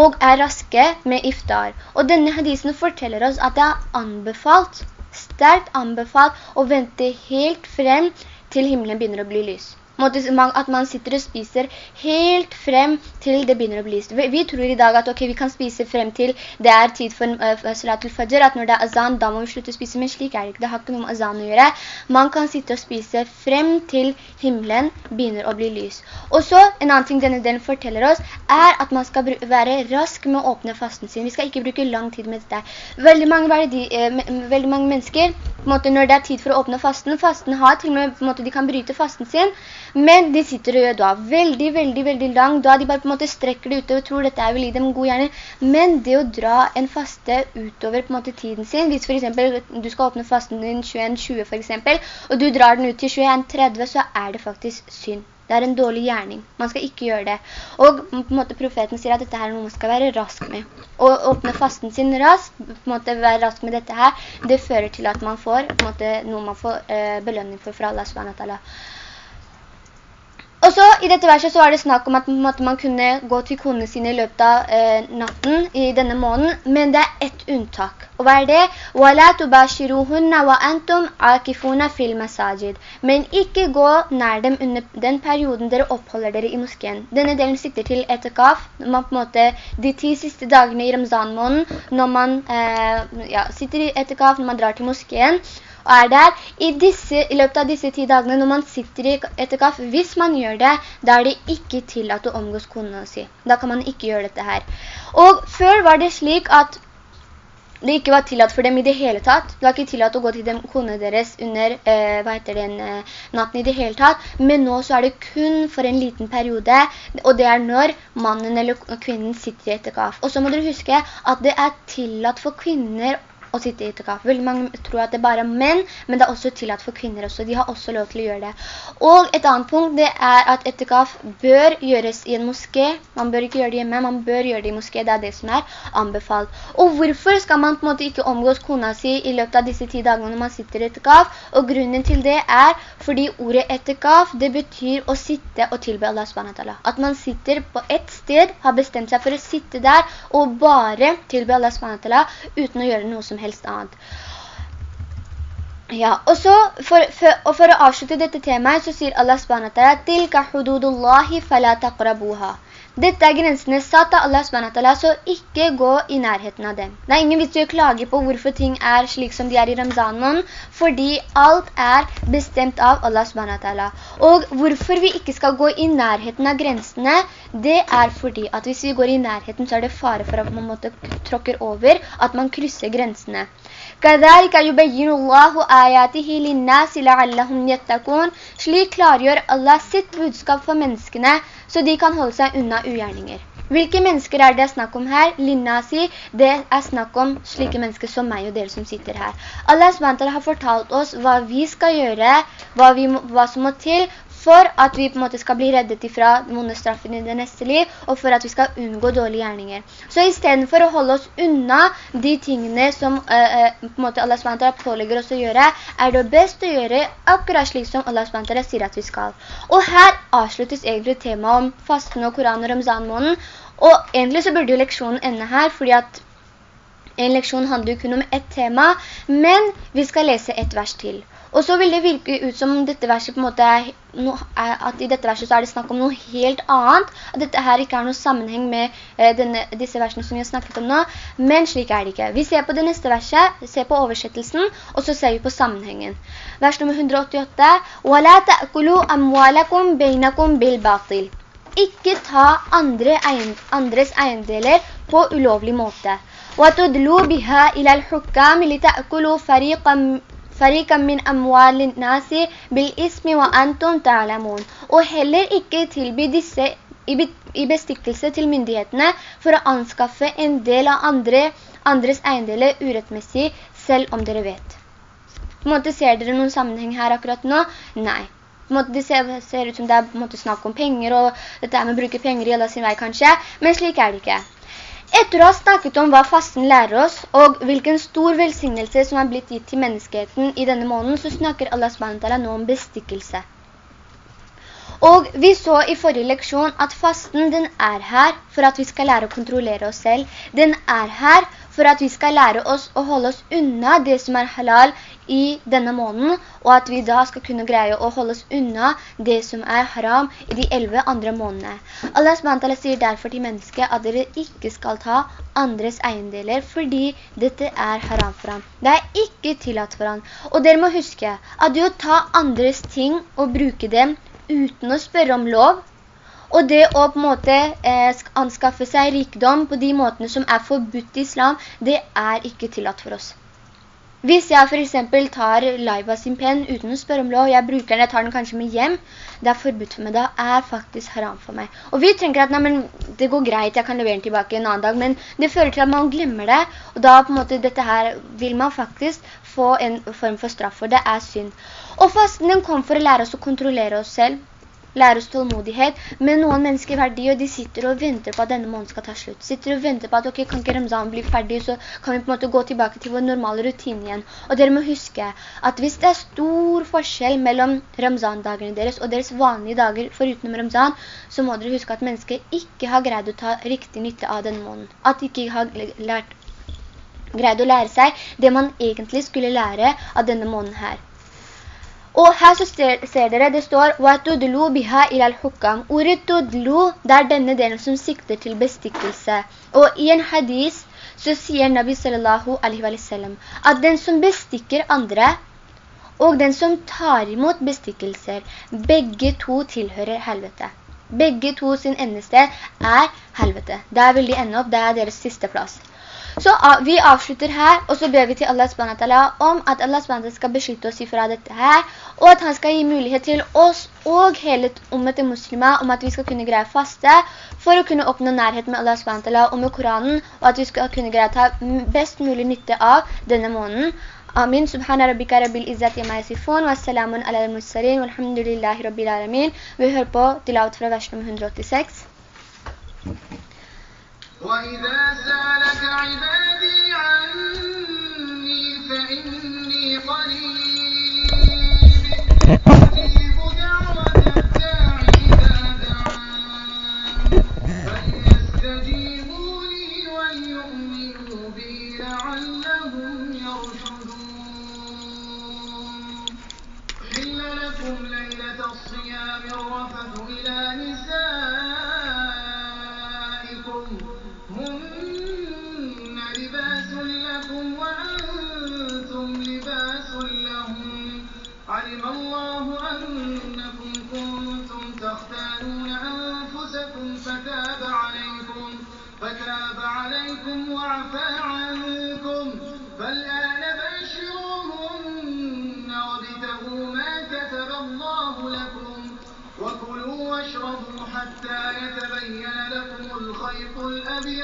og er raske med iftar. Og denne hadisen forteller oss at det er anbefalt, sterkt anbefalt, å vente helt frem til himmelen begynner å bli lys at man sitter og spiser helt frem til det begynner å bli lyst. Vi tror i dag at okay, vi kan spise frem til det er tid for uh, salatul fajr, at når det er azan, da må vi slutte å spise, men slik er det ikke. Det har ikke noe med azan å gjøre. Man kan sitte og spise frem til himmelen begynner å bli lys. Og så, en annen ting denne delen forteller oss, er at man skal være rask med å åpne fasten sin. Vi skal ikke bruke lang tid med dette. Veldig mange, de, uh, veldig mange mennesker, måte, når det er tid for å åpne fasten, fasten har til og med, måte, de kan bryte fasten sin, men de sitter og gjør da veldig, veldig, veldig lang. Da de bare på en måte strekker det utover og tror dette vil gi dem god gjerne. Men det å dra en faste utover på en måte tiden sin, hvis for eksempel du skal åpne fasten din 21.20 for eksempel, og du drar den ut til 21.30, så er det faktisk synd. Det er en dårlig gjerning. Man skal ikke gjøre det. Og på en måte profeten sier at dette her er noe man skal være rask med. Å åpne fasten sin raskt, på en måte være rask med dette her, det fører til at man får måte, noe man får eh, belønning for fra Allah SWT Og Og så i dette verset så var det snakk om at man kunne gå til konene sine i løpet av eh, natten i denne måneden, men det er ett unntak. Og hva er det? وَلَا تُبَاشِرُهُنَّ وَأَنْتُمْ عَاكِفُونَ فِي الْمَسَاجِد Men ikke gå nær dem under den perioden dere oppholder dere i moskeen. Denne delen sikter til etikaf, man på en måte de ti siste dagene i Ramzan-måneden, når man eh, ja, sitter i etikaf, når man drar til moskeen, og er der i, disse, i løpet av disse ti dagene når man sitter i kaffe. hvis man gjør det, da er det ikke tillatt å omgås konene si. Da kan man ikke gjøre dette her. Og før var det slik at det ikke var tillatt for dem i det hele tatt. Det var ikke tillatt å gå til dem, kone deres under, eh, hva heter den, eh, natten i det hele tatt. Men nå så er det kun for en liten periode, og det er når mannen eller kvinnen sitter i etterkaff. Og så må dere huske at det er tillatt for kvinner å sitte i itikaf. Veldig mange tror at det er bare menn, men det er også tillatt for kvinner også. De har også lov til å gjøre det. Og et annet punkt, det er at itikaf bør gjøres i en moské. Man bør ikke gjøre det hjemme, man bør gjøre det i moské. Det er det som er anbefalt. Og hvorfor skal man på en måte ikke omgås kona si i løpet av disse ti dagene når man sitter i itikaf? Og grunnen til det er fordi ordet itikaf, det betyr å sitte og tilbe Allah SWT. At man sitter på ett sted, har bestemt seg for å sitte der og bare tilbe Allah SWT uten å gjøre noe som helst helst annet. Ja, og så for, for, og for å avslutte dette temaet så sier Allah SWT «Tilka hududullahi fala taqrabuha». Dette er grensene satt av Allah SWT, så ikke gå i nærheten av dem. Det er ingen vits i å klage på hvorfor ting er slik som de er i Ramzanen, fordi alt er bestemt av Allah SWT. Og hvorfor vi ikke skal gå i nærheten av grensene, det er fordi at hvis vi går i nærheten, så er det fare for at man måtte tråkker over, at man krysser grensene. Slik klargjør Allah sitt budskap for menneskene, så de kan holde seg unna ugjerninger. Hvilke mennesker er det snakk om her? Linna sier, det er snakk om slike mennesker som meg og dere som sitter her. Allah SWT har fortalt oss hva vi skal gjøre, hva, vi, hva som må til for at vi på en måte skal bli reddet ifra vonde straffen i det neste liv, og for at vi skal unngå dårlige gjerninger. Så i stedet for å holde oss unna de tingene som eh, måte Allah SWT pålegger oss å gjøre, er det best å gjøre akkurat slik som Allah SWT sier at vi skal. Og her avsluttes egentlig temaet om fasten og Koran og Ramzan-månen, og egentlig så burde jo leksjonen ende her, fordi at en leksjon handler jo kun om ett tema, men vi skal lese et vers til. Og så vil det virke ut som dette verset på en måte er, at i dette verset så er det snakk om noe helt annet, at dette her ikke er noe sammenheng med eh, denne, disse versene som vi har snakket om nå, men slik er det ikke. Vi ser på det neste verset, ser på oversettelsen, og så ser vi på sammenhengen. Vers nummer 188. «Wala ta'kulu amwalakum beinakum bil. Ikke ta andre andres eiendeler på ulovlig måte. «Wa tudlu biha ila al-hukam li فريقا min amwal nasi bil ismi wa antum ta'lamun. Og heller ikke tilby disse i, i bestikkelse til myndighetene for å anskaffe en del av andre, andres eiendeler urettmessig, selv om dere vet. På en måte ser dere noen sammenheng her akkurat nå? Nei. På en måte det ser, ser ut som det er på en måte snakk om penger, og dette er med å bruke penger i alle sin vei kanskje, men slik er det ikke. Etter å ha snakket om hva fasten lærer oss, og hvilken stor velsignelse som er blitt gitt til menneskeheten i denne måneden, så snakker Allah SWT nå om bestikkelse. Og vi så i forrige leksjon at fasten den er her for at vi skal lære å kontrollere oss selv. Den er her for at vi skal lære oss å holde oss unna det som er halal i denne måneden, og at vi da skal kunne greie å holde oss unna det som er haram i de 11 andre månedene. Allah SWT sier derfor til mennesket at dere ikke skal ta andres eiendeler, fordi dette er haram for ham. Det er ikke tillatt for ham. Og dere må huske at det å ta andres ting og bruke dem uten å spørre om lov, og det å på en måte eh, anskaffe seg rikdom på de måtene som er forbudt i islam, det er ikke tillatt for oss. Hvis jeg for eksempel tar Laiva sin penn uten å spørre om lov, jeg bruker den, jeg tar den kanskje med hjem, det er forbudt for meg, det er faktisk haram for meg. Og vi tenker at men det går greit, jeg kan levere den tilbake en annen dag, men det fører til at man glemmer det, og da på en måte dette her vil man faktisk få en form for straff, for det er synd. Og fasten den kom for å lære oss å kontrollere oss selv, lære oss tålmodighet, men noen mennesker verdi, og de sitter og venter på at denne måneden skal ta slutt. Sitter og venter på at, ok, kan ikke Ramzan bli ferdig, så kan vi på en måte gå tilbake til vår normale rutine igjen. Og dere må huske at hvis det er stor forskjell mellom Ramzan-dagene deres og deres vanlige dager foruten Ramzan, så må dere huske at mennesker ikke har greid å ta riktig nytte av denne måneden. At de ikke har lært greid å lære seg det man egentlig skulle lære av denne måneden her. Og her så ser, dere, det står «Watudlu biha ilal hukam». Ordet «tudlu», det er denne delen som sikter til bestikkelse. Og i en hadis så sier Nabi sallallahu alaihi wa sallam at den som bestikker andre, og den som tar imot bestikkelser, begge to tilhører helvete. Begge to sin endested er helvete. Der vil de ende opp, det er deres siste plass. Så vi avslutter her, og så ber vi til Allah SWT om at Allah SWT skal beskytte oss ifra dette her, og at han skal gi mulighet til oss og hele ummet til muslimer om at vi skal kunne greie faste for å kunne oppnå nærhet med Allah SWT og med Koranen, og at vi skal kunne greie ta best mulig nytte av denne måneden. Amin. Subhana rabbika rabbil izzati ma yasifun, wassalamun ala al-mussarin, walhamdulillahi rabbil alamin. Vi hører på tilaut fra vers nummer 186. وإذا سالك عبادي عني فإني قريب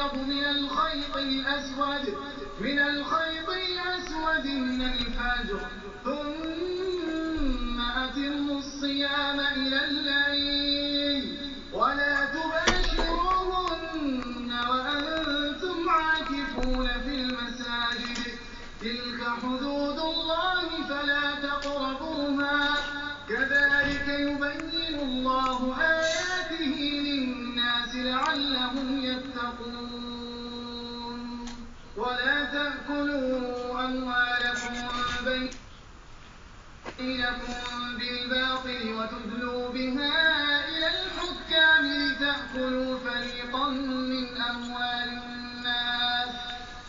الأبيض من الخيط الأسود من الخيط الأسود من الفجر. بينكم بالباطل وتدلوا بها إلى الحكام لتأكلوا فريقا من أموال الناس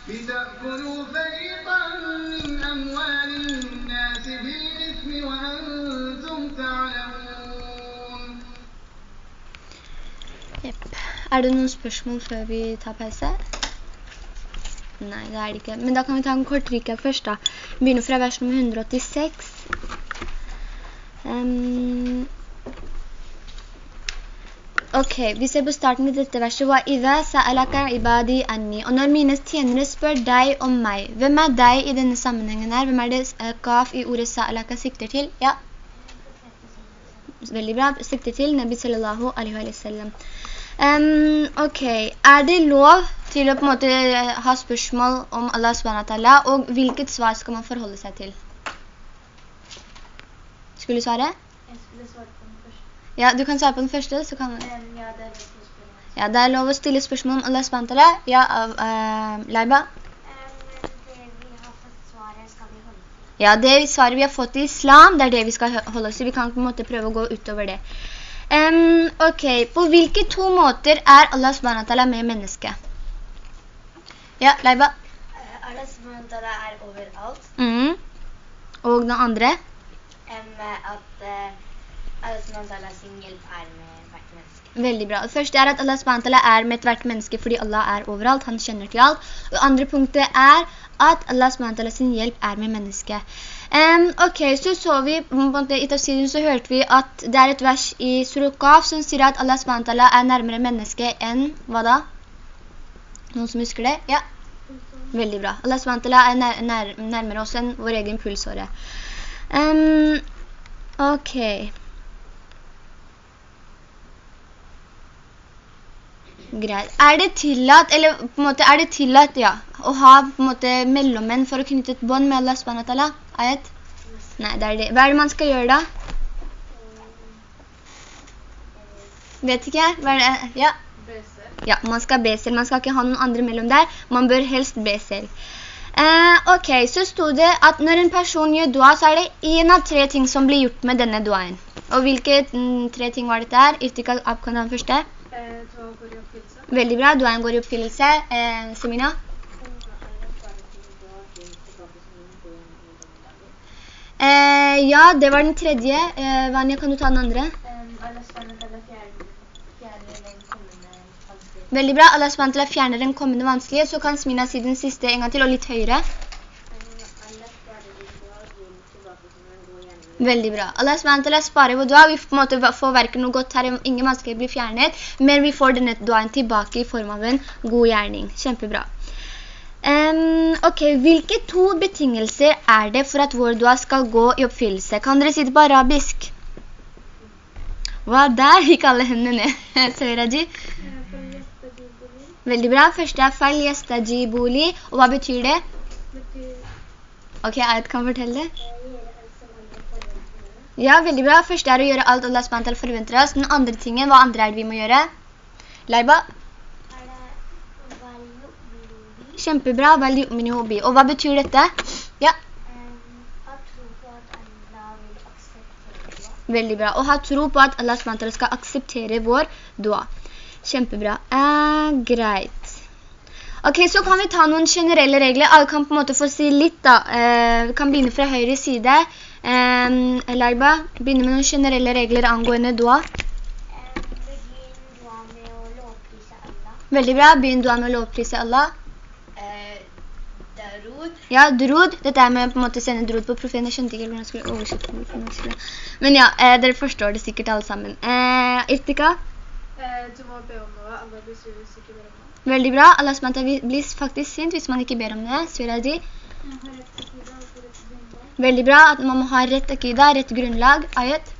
لتأكلوا فريقا من أموال الناس بالإثم وأنتم تعلمون Jepp. Er det noen spørsmål før vi tar pause? Nei, det er det ikke. Men da kan vi ta en kort recap først da. Vi begynner fra vers nummer 186. Ok, vi ser på starten i dette verset. «Wa. Og når mine tjenere spør deg om meg, hvem er deg i denne sammenhengen her? Hvem er det uh, kaf i ordet sa'alaka sikter til? Ja. Veldig bra. Sikter til Nabi sallallahu alaihi wa sallam. Um, ok, er det lov til å på en måte ha spørsmål om Allah SWT, og hvilket svar skal man forholde seg til? Skulle du svare? Jeg skulle svare på den første. Ja, du kan svare på den første, så kan... Um, ja, det er lov å spørre spørsmål. Ja, det er lov å stille spørsmål om Allah SWT. Ja, av uh, Leiba? Eh, det vi har fått svaret skal vi holde til. Ja, det svaret vi har fått i islam, det er det vi skal holde oss til. Vi kan på en måte prøve å gå utover det. Um, ok, på hvilke to måter er Allah SWT med mennesket? Ja, Leiba? Allah SWT er overalt. Mm. Og den andre? At Allah SWT sin hjelp er med hvert menneske. Veldig bra. Det første er at Allah SWT er med hvert menneske fordi Allah er overalt, han kjenner til alt. Og andre punktet er at Allah SWT sin hjelp er med mennesket. Um, ok, så så vi, i tafsiren så hørte vi at det er et vers i Surukaf som sier at Allah SWT er nærmere menneske enn, hva da? Noen som husker det? Ja. Veldig bra. Allah SWT er nær, nær, nærmere oss enn vår egen pulsåre. Um, ok. Greit. Er det tillatt, eller på en måte, er det tillatt, ja, å ha på en måte mellommenn for å knytte et bånd med Allah SWT? Ayat? Nei, det er det. Hva er det man skal gjøre da? Vet ikke jeg. Hva er det? Ja. Ja, man skal be selv. Man skal ikke ha noen andre mellom der. Man bør helst be selv. Eh, ok, så stod det at når en person gjør dua, så er det en av tre ting som blir gjort med denne duaen. Og hvilke mm, tre ting var dette her? Irtika, kan den første? Eh. Veldig bra, duaen går i oppfyllelse. Eh, Semina? Eh, ja, det var den tredje. Eh, Vanya, kan du ta den andre? Allah SWT fjerner, fjerner den kommende vanskelig. Veldig bra, Allah SWT fjerner den kommende vanskelige, så kan Smina si den siste en gang til, og litt høyere. Veldig bra. Allah SWT sparer vår dua, vi på en måte får hverken noe godt her, ingen vanskelig blir fjernet, men vi får denne duaen tilbake i form av en god gjerning. Kjempebra. Um, ok, hvilke to betingelser er det for at vår dua skal gå i oppfyllelse? Kan dere si det på arabisk? Hva, der gikk alle hendene ned. Søyraji? Veldig bra. Første er feil yestajibuli. Og hva betyr det? Ok, Ayat kan fortelle det. Ja, veldig bra. Første er å gjøre alt Allah SWT forventer oss. Den andre tingen, hva andre er det vi må gjøre? Leiba? Kjempebra. Og hva betyr dette? Ja, veldig bra. Og ha tro på at Allah SWT skal akseptere vår dua. Kjempebra. Eh, greit. Ok, så kan vi ta noen generelle regler. Alle kan på en måte få si litt da. Eh, vi kan begynne fra høyre side. Eh, Leiba, begynne med noen generelle regler angående dua. Veldig bra. Begynn dua med å lovprise Allah. Darud. Ja, drud. Dette er med på en måte sende drud på profeten. Jeg skjønte ikke hvordan jeg skulle oversette det. Men ja, eh, dere forstår det sikkert alle sammen. Eh, Irtika, Eh, Du må be om noe. Allah blir sur hvis du ikke ber om noe. veldig bra. Allah blir faktisk sint hvis man ikke ber om det. Sviraji. Veldig bra at man må ha rett akida, rett grunnlag. Ayat.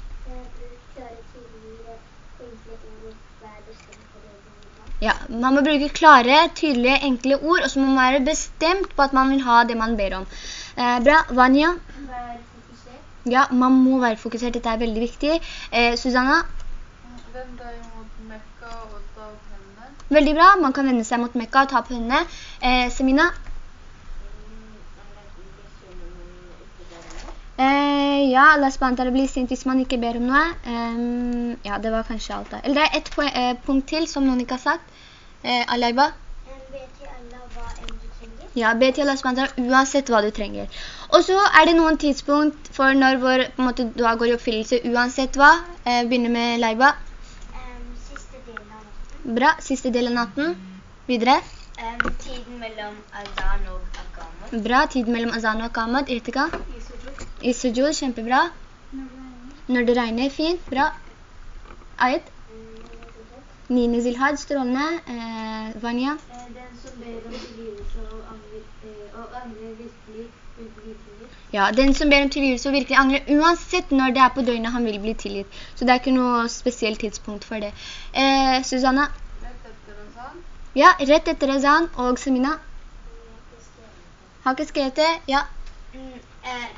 Ja, man må bruke klare, tydelige, enkle ord, og så må man være bestemt på at man vil ha det man ber om. Eh, bra. Vanya? Vær fokusert. Ja, man må være fokusert. Dette er veldig viktig. Eh, Susanna? Veldig bra. Man kan vende seg mot Mekka og ta på hendene. Eh, Semina? Eh, ja, Allah SWT blir sint hvis man ikke ber om noe. Ehm, ja, det var kanskje alt da. Eller det er et poen, eh, punkt til som noen ikke har sagt. Eh, Alaiba? Be til Allah hva enn du trenger. Ja, be til Allah SWT uansett hva du trenger. Og så er det noen tidspunkt for når vår på en måte, dua går i oppfyllelse uansett hva. Eh, begynner med Leiba. Em, siste delen av natten. Bra, siste del av natten. Videre. Um, tiden mellom azan og akamat. Bra, Tiden mellom azan og akamat. Irtika. I sujud. I sujud, kjempebra. Når det regner, fint, bra. Ayet. Nine zilhad, strålende. Eh, Vanya. Den som ber om tilgivelse og angrer, eh, og andre virkelig vil. Ja, den som ber om tilgivelse og virkelig angrer, uansett når det er på døgnet han vil bli tilgitt. Så det er ikke noe spesielt tidspunkt for det. Eh, Susanna? Rett etter sånn. Ja, rett etter azan og Semina. Har ikke skrevet det? Ja. Mm, eh,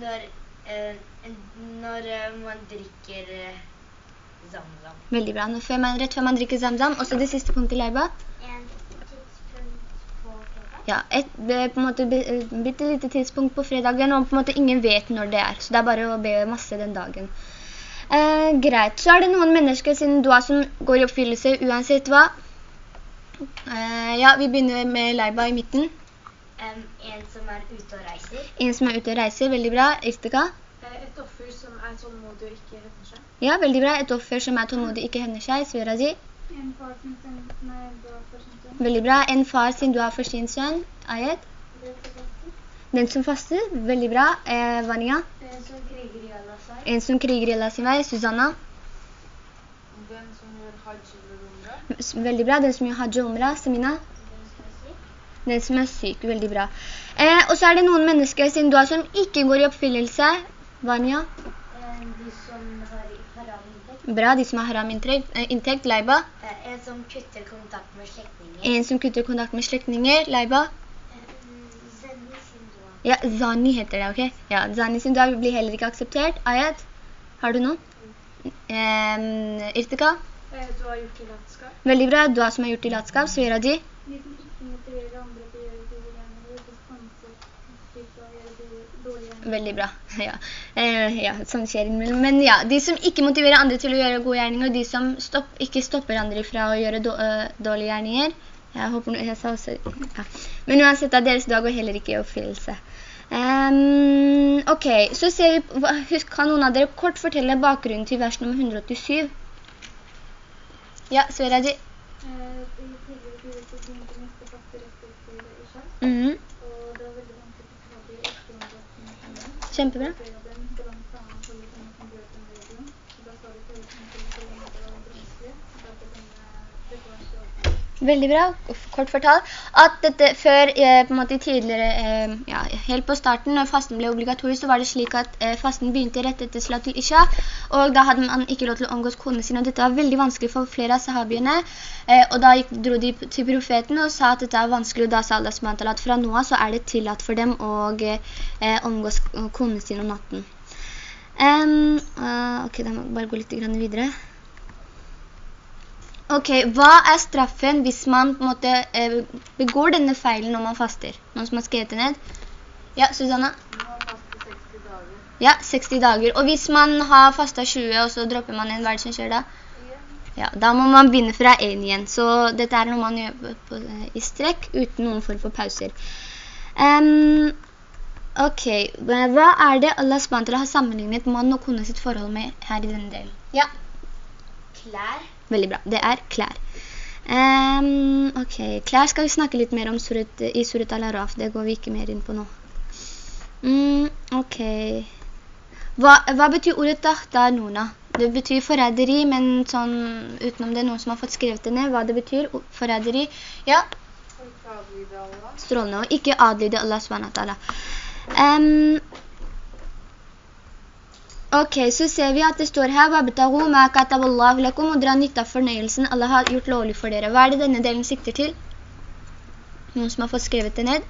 når, eh, når eh, man drikker eh, zamzam. Veldig bra. Før man, rett før man drikker zamzam. Og så det siste punktet, Leiba. En. Ja, et er på en måte eh, bitte lite tidspunkt på fredagen, og på en måte ingen vet når det er. Så det er bare å be masse den dagen. Eh, greit. Så er det noen mennesker sin dua som går i oppfyllelse uansett hva. Eh, ja, vi begynner med Leiba i midten. Um, en som er ute og reiser. En som er ute og reiser, veldig bra. Istika? Eh, Et offer som er tålmodig og ikke hevner seg. Ja, veldig bra. Et offer som er tålmodig, og ikke hevner seg. Sviraji. Veldig bra. En far sin dua for sin sønn. Ayet. Den som faster. Veldig bra. Eh, Vanya. En som kriger i Allahs vei. En som kriger i Allah sin vei. Susanna. Den som gjør hajj eller umrah. Veldig bra. Den som gjør hajj og umrah. Semina. Den som er syk. Veldig bra. Eh, og så er det noen mennesker sin dua som ikke går i oppfyllelse. Vanya. De De som har. Bra, de som har haram inntekt, eh, inntekt Leiba. Eh, En som kutter kontakt med slektinger. En som kutter kontakt med slektinger, Leiba. Zenni Sindua. Ja, Zani heter det, ok? Ja, Zani sin dag blir heller ikke akseptert. Ayat, har du noe? Um, Irtika? Eh, Du har gjort i latskap. Veldig bra, du har som har gjort i latskap, Sviraji. De som ikke motiverer andre til å gjøre gode gjerninger, det stanser de fra å gjøre gode- dårlige gjerninger. Veldig bra, ja. Eh, ja, sånn skjer innimellom. Men ja, de som ikke motiverer andre til å gjøre gode gjerninger, og de som stopp, ikke stopper andre fra å gjøre øh, dårlige gjerninger, jeg håper noe, jeg sa også, ja. Men uansett av deres dag går heller ikke i oppfyllelse. Um, ok, så ser vi, husk, kan noen av dere kort fortelle bakgrunnen til vers nummer 187? Ja, Sveraji. det I tidligere tider så begynte neste faste rett etter Isha, Mhm, og det var veldig vanskelig for sahabi å etteromgå Kjempebra. Veldig bra, kort fortalt, at dette før, eh, på en måte tidligere, eh, ja, helt på starten, når fasten ble obligatorisk, så var det slik at eh, fasten begynte rett etter Salatul Isha, og da hadde man ikke lov til å omgås konene sine, og dette var veldig vanskelig for flere av sahabiene, eh, og da gikk, dro de til profeten og sa at dette er vanskelig, og da sa Allah SWT at fra nå så er det tillatt for dem å eh, omgås konene sine om natten. Um, uh, ok, da må jeg bare gå litt videre. Ok, hva er straffen hvis man på en måte eh, begår denne feilen når man faster? Noen som har skrevet det ned? Ja, Susanna? Du må faste 60 dager. Ja, 60 dager. Og hvis man har fasta 20, og så dropper man en, er som skjer da? Ja, da må man begynne fra 1 igjen. Så dette er noe man gjør på, på, i strekk, uten noen form for pauser. Um, ok, hva er det Allah SWT har sammenlignet mann og kone sitt forhold med her i denne delen? Ja. Klær. Veldig bra. Det er klær. Um, ok, klær skal vi snakke litt mer om surat, i Surat al-Araf. Det går vi ikke mer inn på nå. Mm, ok. Hva, hva betyr ordet tahta nuna? Det betyr forræderi, men sånn utenom det er noen som har fått skrevet det ned, hva det betyr, forræderi. Ja, strålende, og ikke adlyde Allah SWT. Um, ok, så ser vi at det står her, «Wabtagu ma اللَّهُ lakum», og dra nytte fornøyelsen Allah har gjort lovlig for dere. Hva er det denne delen sikter til? Noen som har fått skrevet det ned?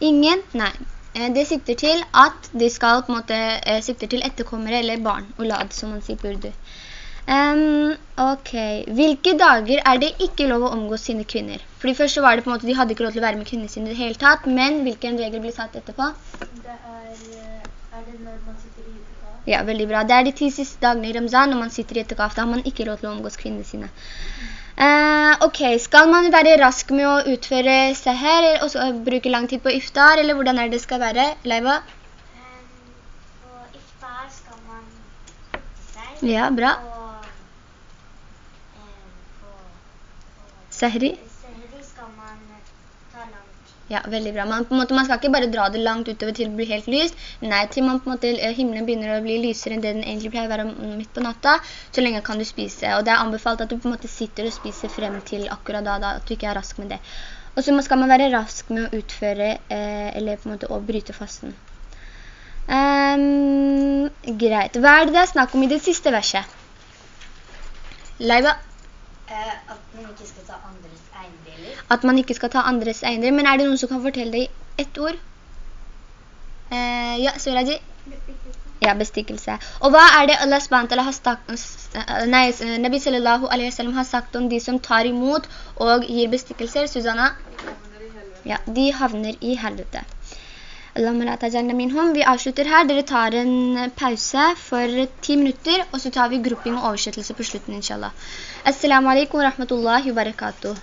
Ingen? Nei. Eh, Det sikter til at de skal på en måte eh, sikter til etterkommere eller barn, olad, som man sier på urdu. Ehm, ok, hvilke dager er det ikke lov å omgås sine kvinner? Fordi først så var det på en måte, de hadde ikke lov til å være med kvinner sine i det hele tatt, men hvilken regel blir satt etterpå? Det er, eh, er det når man sitter i uka. Ja, veldig bra. Det er de ti siste dagene i Ramzan, når man sitter i etikaf, da har man ikke lov til å omgås kvinnene sine. Eh, ok, skal man være rask med å utføre seher, og så bruke lang tid på iftar, eller hvordan er det skal være? Leiva? Em, På iftar skal man Seher, seg. Ja, bra. Og em, på, på Sehri? sehri skal man ta lang tid. Ja, veldig bra. Man, måte, man skal ikke bare dra det langt utover til det blir helt lyst. Nei, til man måte, eh, himmelen begynner å bli lysere enn det den egentlig pleier å være midt på natta, så lenge kan du spise. Og det er anbefalt at du på måte sitter og spiser frem til akkurat da, da at du ikke er rask med det. Og så skal man være rask med å utføre, eh, eller på en måte å bryte fasten. Um, greit. Hva er det det er snakk om i det siste verset? Leiva? Eh, at man ikke skal ta andres eiendeler. at man ikke skal ta andres eiendeler. Men er det noen som kan fortelle det i ett ord? Eh, ja, Suraji? Ja, bestikkelse. Og hva er det Allah SWT har sagt, nei, Nabi sallallahu alaihi wasallam har sagt om de som tar imot og gir bestikkelser? Susanna? Ja, de havner i helvete. Vi avslutter her. Dere tar en pause for ti minutter, og så tar vi grupping og oversettelse på slutten, inshallah. Assalamu alaikum wa rahmatullahi wa barakatuh.